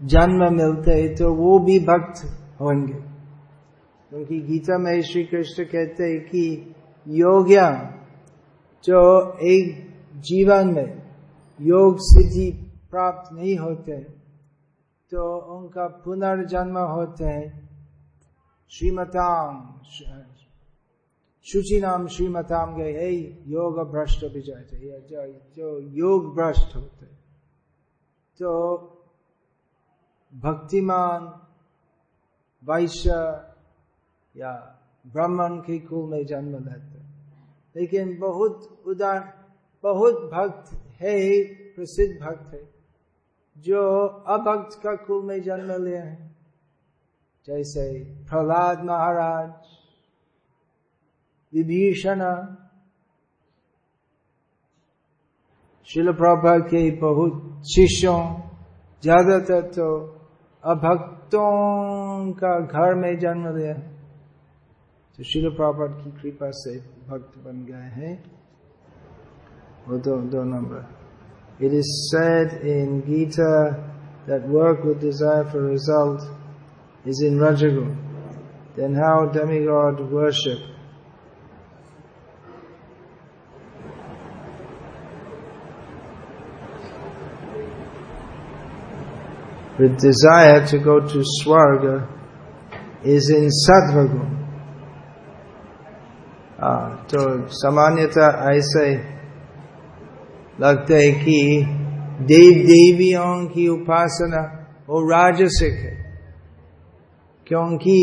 जन्म मिलते तो वो भी भक्त होंगे। क्योंकि गीता में श्री कृष्ण कहते हैं कि योग्या जो एक जीवन में योग सिद्धि प्राप्त नहीं होते तो उनका पुनर्जन्म होते हैं। श्रीमताम शुचि नाम श्रीमताम गए हे योग भ्रष्ट विजय जो, जो योग भ्रष्ट होते। तो भक्तिमान, वैश्य या ब्राह्मण के कुल में जन्म लेते लेकिन बहुत उदार, बहुत भक्त है ही, प्रसिद्ध भक्त है, जो अभक्त का कुल में जन्म लिए हैं। जैसे प्रहलाद महाराज, विभीषण, शिल प्रभा के बहुत शिष्यों, ज़्यादातर तो भक्तों का घर में जन्म दिया है। तो शिल प्रभापत की कृपा से भक्त बन गए हैं। वो दो दो number. It is said in Gita that work with desire for result is in रजगुण then how demigod worship With desire to go to Swarga is in Sattvagun. Ah, तो सामान्यता ऐसे लगता है कि देव देवियों की उपासना वो राजसिक है क्योंकि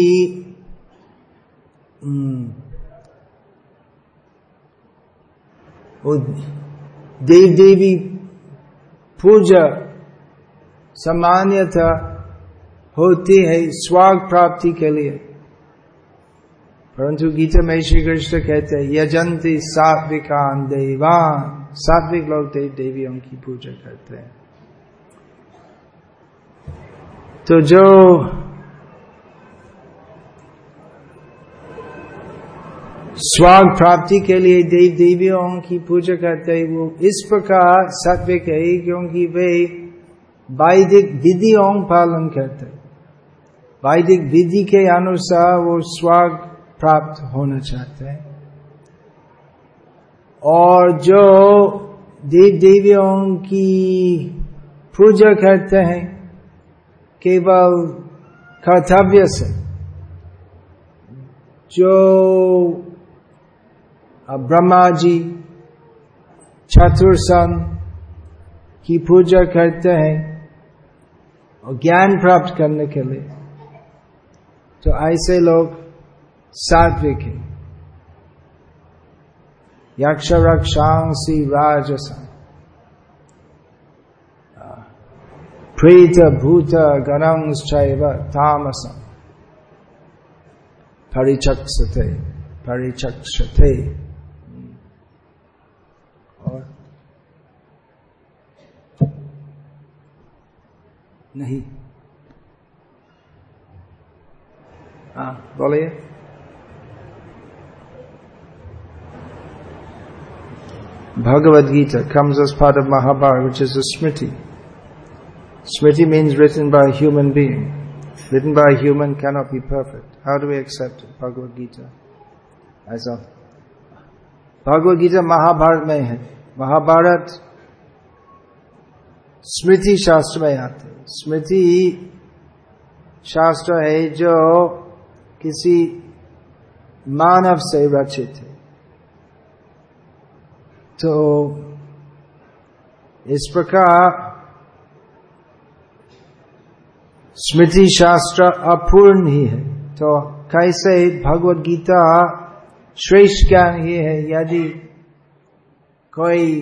हम्म, वो देव देवी पूजा सामान्यता होती है स्वाग प्राप्ति के लिए। परंतु गीता में श्री कृष्ण कहते हैं यजंती सात्विकान देवान। सात्विक लोग देव देवियों की पूजा करते हैं। तो जो स्वाग प्राप्ति के लिए देव देवियों की पूजा करते हैं, वो इस प्रकार सात्विक है, क्योंकि वे वैदिक विधि विधियों पालन करते। वैदिक विधि के अनुसार वो स्वाग प्राप्त होना चाहते हैं। और जो देव देवियों की पूजा करते हैं, केवल कर्तव्य से, जो ब्रह्मा जी चतुर्सन की पूजा करते हैं और ज्ञान प्राप्त करने के लिए। तो ऐसे लोग सात्विक है। यक्ष रक्षांसी राजसम प्रेत भूत परिचक्षते परिचक्षते। नहीं। हाँ बोलिए। Bhagavad Gita comes as part of Mahabharata which is smriti smriti means written by human being written by human cannot be perfect how do we accept Bhagavad Gita ऐसा भगवद गीता महाभारत में है महाभारत स्मृति शास्त्र में आते स्मृति शास्त्र है जो किसी मानव से रचित है। तो इस प्रकार स्मृति शास्त्र अपूर्ण ही है। तो कैसे भगवत गीता श्रेष्ठ ज्ञान ही है, यदि कोई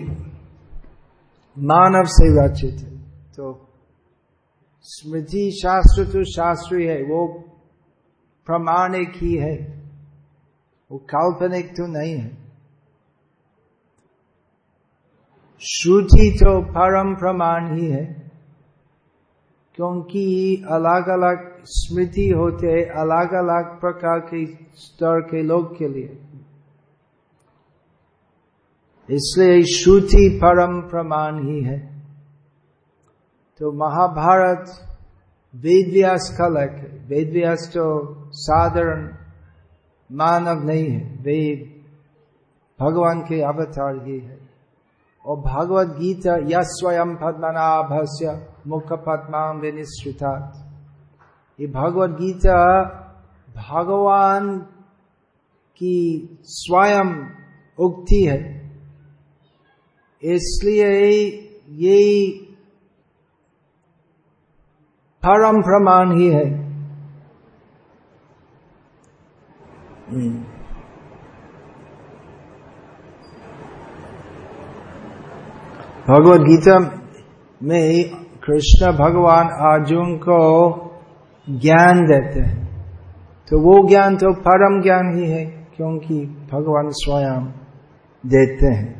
मानव से रचित है। तो स्मृति शास्त्र तो शास्त्री है वो प्रमाणिक ही है, वो काल्पनिक तो नहीं है। श्रुति तो परम प्रमाण ही है, क्योंकि अलग अलग स्मृति होते अलग अलग प्रकार के स्तर के लोग के लिए। इसलिए श्रुति परम प्रमाण ही है। तो महाभारत वेद व्यास का लक है। वेद व्यास तो साधारण मानव नहीं है। वे भगवान के अवतार ही है। और भगवत गीता, या स्वयं पद्मनाभस्य मुख पद्मा विनिश्रिता ये भगवत गीता भगवान की स्वयं उक्ति है। इसलिए ये परम प्रमाण ही। है भगवत गीता में कृष्ण भगवान अर्जुन को ज्ञान देते हैं। तो वो ज्ञान तो परम ज्ञान ही है क्योंकि भगवान स्वयं देते हैं।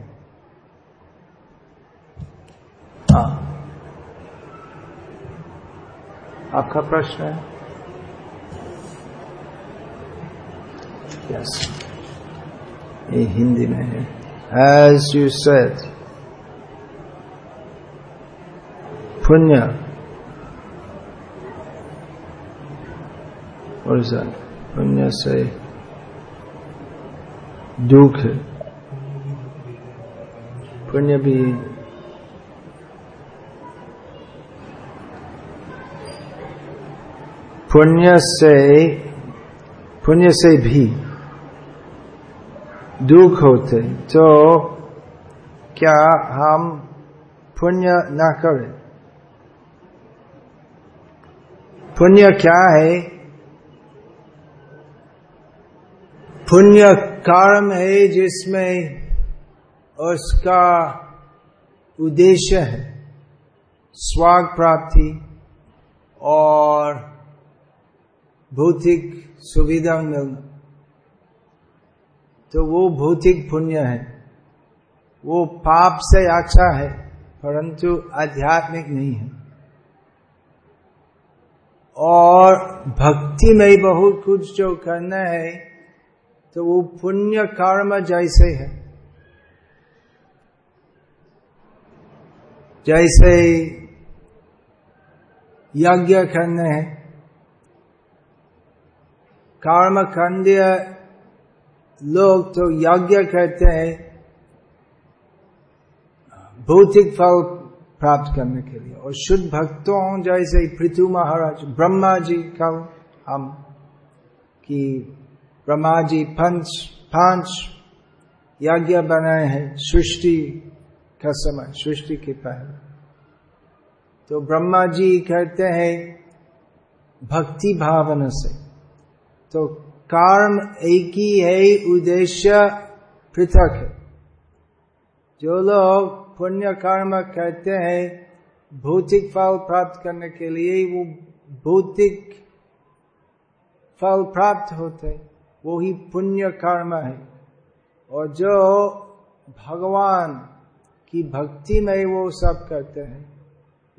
आपका प्रश्न है? यस ये हिंदी में है। एज यू सेड पुण्य। और पुण्य से दुख। पुण्य भी पुण्य से पुण्य से भी दुख होते तो क्या हम पुण्य ना करें? पुण्य क्या है? पुण्य कर्म है जिसमें उसका उद्देश्य है स्वाग प्राप्ति और भौतिक सुविधा मिलना तो वो भौतिक पुण्य है। वो पाप से अच्छा है, परंतु आध्यात्मिक नहीं है। और भक्ति में बहुत कुछ जो करना है तो वो पुण्य कर्म जैसे है। जैसे यज्ञ करने हैं कर्म खंडीय लोग तो यज्ञ करते हैं भौतिक फल प्राप्त करने के लिए और शुद्ध भक्तों जैसे पृथु महाराज ब्रह्मा जी कल हम कि ब्रह्मा जी पंच पाँच यज्ञ बनाए हैं सृष्टि का समय सृष्टि के पहले तो ब्रह्मा जी कहते हैं भक्ति भावना से तो कर्म एक ही है, उद्देश्य पृथक है। जो लोग पुण्य कर्म कहते हैं, भौतिक फल प्राप्त करने के लिए वो भौतिक फल प्राप्त होते वो ही पुण्य कर्म है। और जो भगवान की भक्ति में वो सब करते हैं,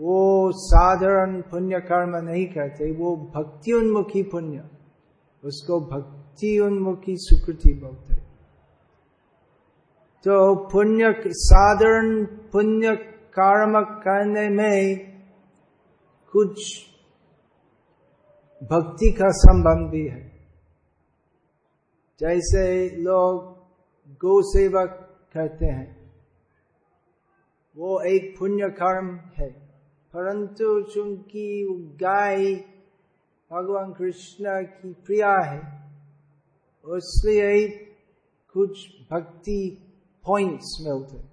वो साधारण पुण्य कर्म नहीं करते, वो भक्ति उन्मुखी पुण्य। उसको भक्ति उन्मुखी सुकृति बोलते तो पुण्य, साधारण पुण्य कर्म करने में कुछ भक्ति का संबंध भी है। जैसे लोग गौ सेवक कहते हैं, वो एक पुण्य कर्म है, परंतु चूँकि गाय भगवान कृष्ण की प्रिया है। उसलिए कुछ भक्ति पॉइंट्स मिलते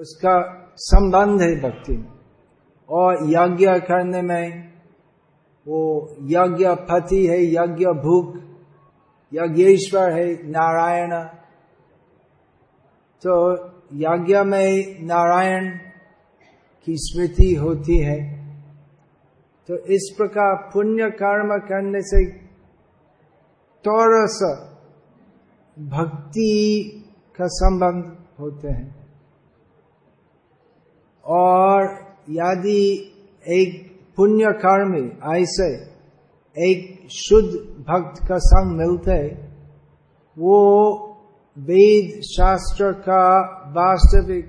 उसका संबंध है भक्ति में। और यज्ञ करने में वो यज्ञ पति है यज्ञ भूख यज्ञेश्वर है, नारायण। तो यज्ञ में नारायण की स्मृति होती है। तो इस प्रकार पुण्य कर्म करने से तौरस भक्ति का संबंध होते हैं। और यदि एक पुण्य कर्मी ऐसे एक शुद्ध भक्त का संग मिलते, वो वेद शास्त्र का वास्तविक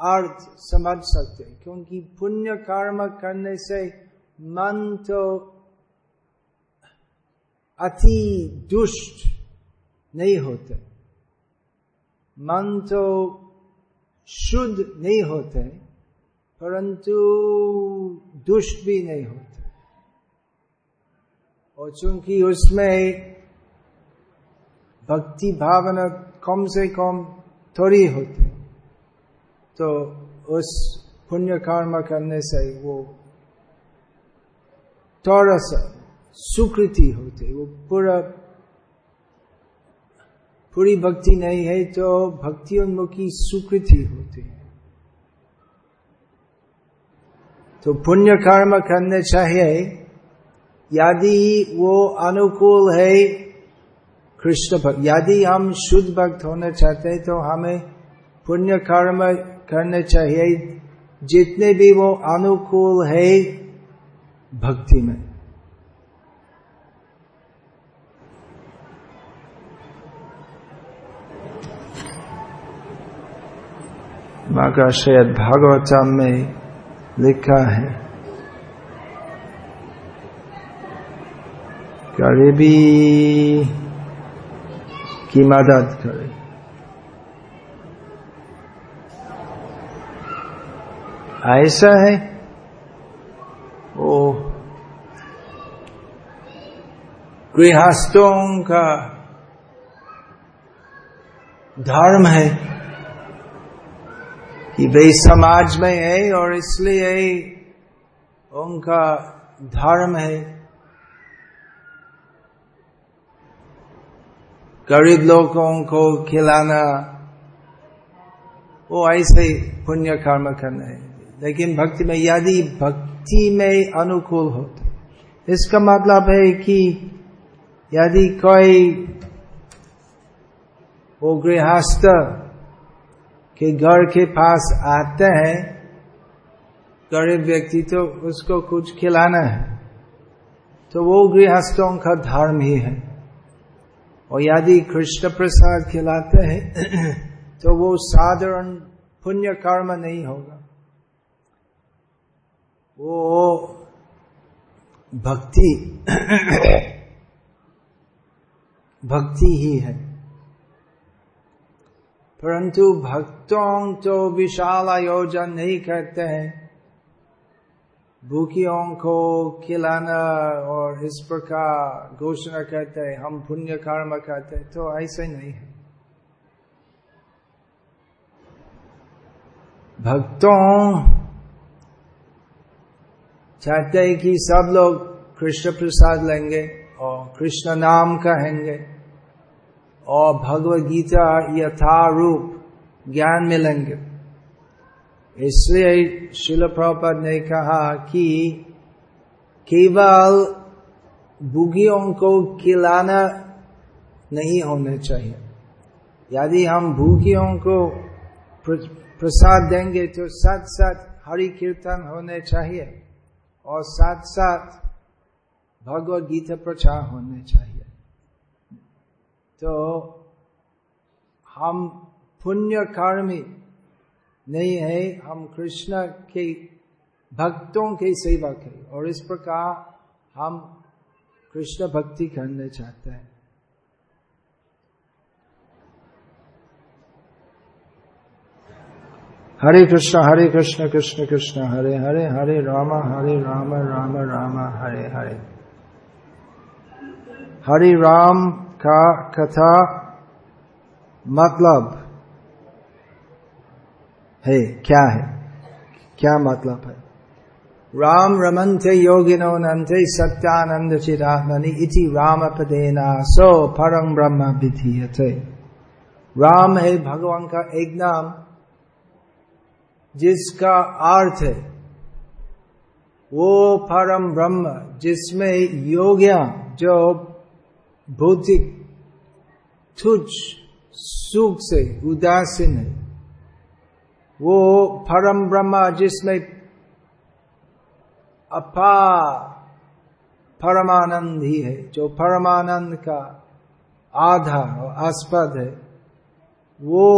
अर्थ समझ सकते क्योंकि पुण्य कर्म करने से मन तो अति दुष्ट नहीं होते मन तो शुद्ध नहीं होते परंतु दुष्ट भी नहीं होते और चूँकि उसमें भक्ति भावना कम से कम थोड़ी होती तो उस पुण्य कर्म करने से वो थोड़ा सुकृति होती वो पूरा, पूरी भक्ति नहीं है तो भक्ति उन्मुखी सुकृति होती है। तो पुण्य कर्म करने चाहिए। यदि वो अनुकूल है, कृष्ण भक्त, यदि हम शुद्ध भक्त होना चाहते हैं तो हमें पुण्य कर्म करने चाहिए। जितने भी वो अनुकूल है भक्ति में। माँ का शायद भागवतम में लिखा है गरीबी की मदद करे। ऐसा है वो गृहस्थों का धर्म है कि वे समाज में है और इसलिए उनका धर्म है। गरीब लोगों को खिलाना, वो ऐसे पुण्य कर्म करना है। लेकिन भक्ति में यदि भक्ति में अनुकूल होते इसका मतलब है कि यदि कोई वो गृहस्थ के घर के पास आते हैं, गरीब व्यक्ति तो उसको कुछ खिलाना है तो वो गृहस्थों का धर्म ही है। और यदि कृष्ण प्रसाद खिलाते हैं तो वो साधारण पुण्य कर्म नहीं होगा। वो भक्ति भक्ति ही है। परंतु भक्तों तो विशाल आयोजन नहीं करते हैं। भूखियों को खिलाना और इस प्रकार घोषणा करते हैं, हम पुण्य कर्म करते हैं तो ऐसे नहीं है। भक्तों चाहते हैं कि सब लोग कृष्ण प्रसाद लेंगे और कृष्ण नाम कहेंगे और भगवत गीता यथारूप ज्ञान मिलेंगे। इसलिए शिल प्रपद ने कहा कि केवल बुगियों को खिलाना नहीं होना चाहिए। यदि हम भूखियों को प्रसाद देंगे तो साथ साथ हरि कीर्तन होने चाहिए। और साथ साथ भगवत गीता प्रचार होने चाहिए। तो हम पुण्य कर्मी नहीं है, हम कृष्ण के भक्तों के सेवक है और इस प्रकार हम कृष्ण भक्ति करने चाहते हैं। हरे कृष्ण हरे कृष्ण कृष्ण कृष्ण, हरे हरे हरे राम हरे राम राम राम, हरे हरे। हरे राम का कथा मतलब है, क्या है? क्या मतलब है? राम रमंते योगिनो नंते सत्यानंद चिरात्मनि इति राम पदेना सो परम ब्रह्म विधीयते। राम है भगवान का एक नाम जिसका अर्थ है, वो परम ब्रह्म जिसमें योग्या जो भौतिक तुझ सुख से उदासीन है, वो परम ब्रह्म जिसमें अपा परमानंद ही है, जो परमानंद का आधार और आस्पद है, वो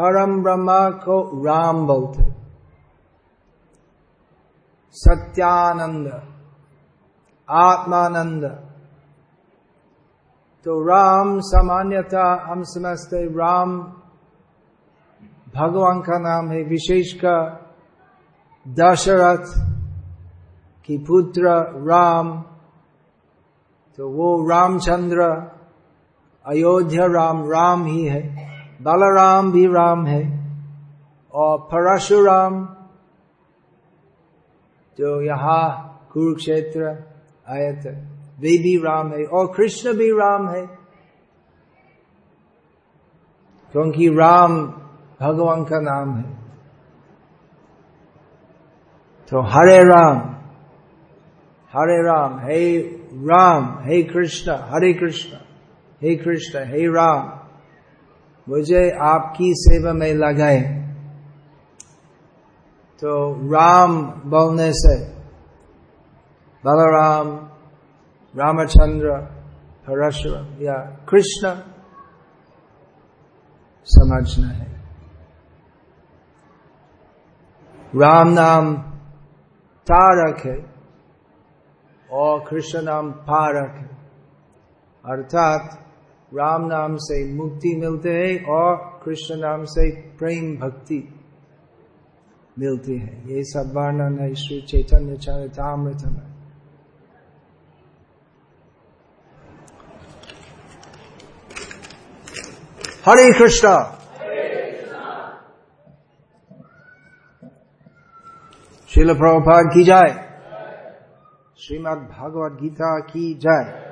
परम ब्रह्मा को राम बोलते सत्यानंद, आत्मानंद। तो राम सामान्यता हम समझते राम भगवान का नाम है, विशेषकर दशरथ की पुत्र राम। तो वो रामचंद्र, अयोध्या राम राम ही है। बलराम भी राम है और परशुराम जो यहाँ कुरुक्षेत्र आए थे वे भी राम है और कृष्ण भी राम है क्योंकि राम भगवान का नाम है तो हरे राम हरे राम हे राम हे कृष्ण हरे कृष्ण हे कृष्ण हे राम मुझे आपकी सेवा में लगाए। तो राम बोलने से, बलराम, रामचंद्र परशुराम या कृष्ण, समझना है। राम नाम तारक है और कृष्ण नाम पारक है। अर्थात राम नाम से मुक्ति मिलते हैं और कृष्ण नाम से प्रेम भक्ति मिलती है ये सब वर्णन है श्री चैतन्य चरितमृत में हरे कृष्ण शिल प्रभुपाद की जाए श्रीमद् भागवत गीता की जाए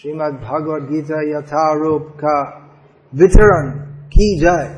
श्रीमद् भागवत गीता यथारूप का वितरण की जाए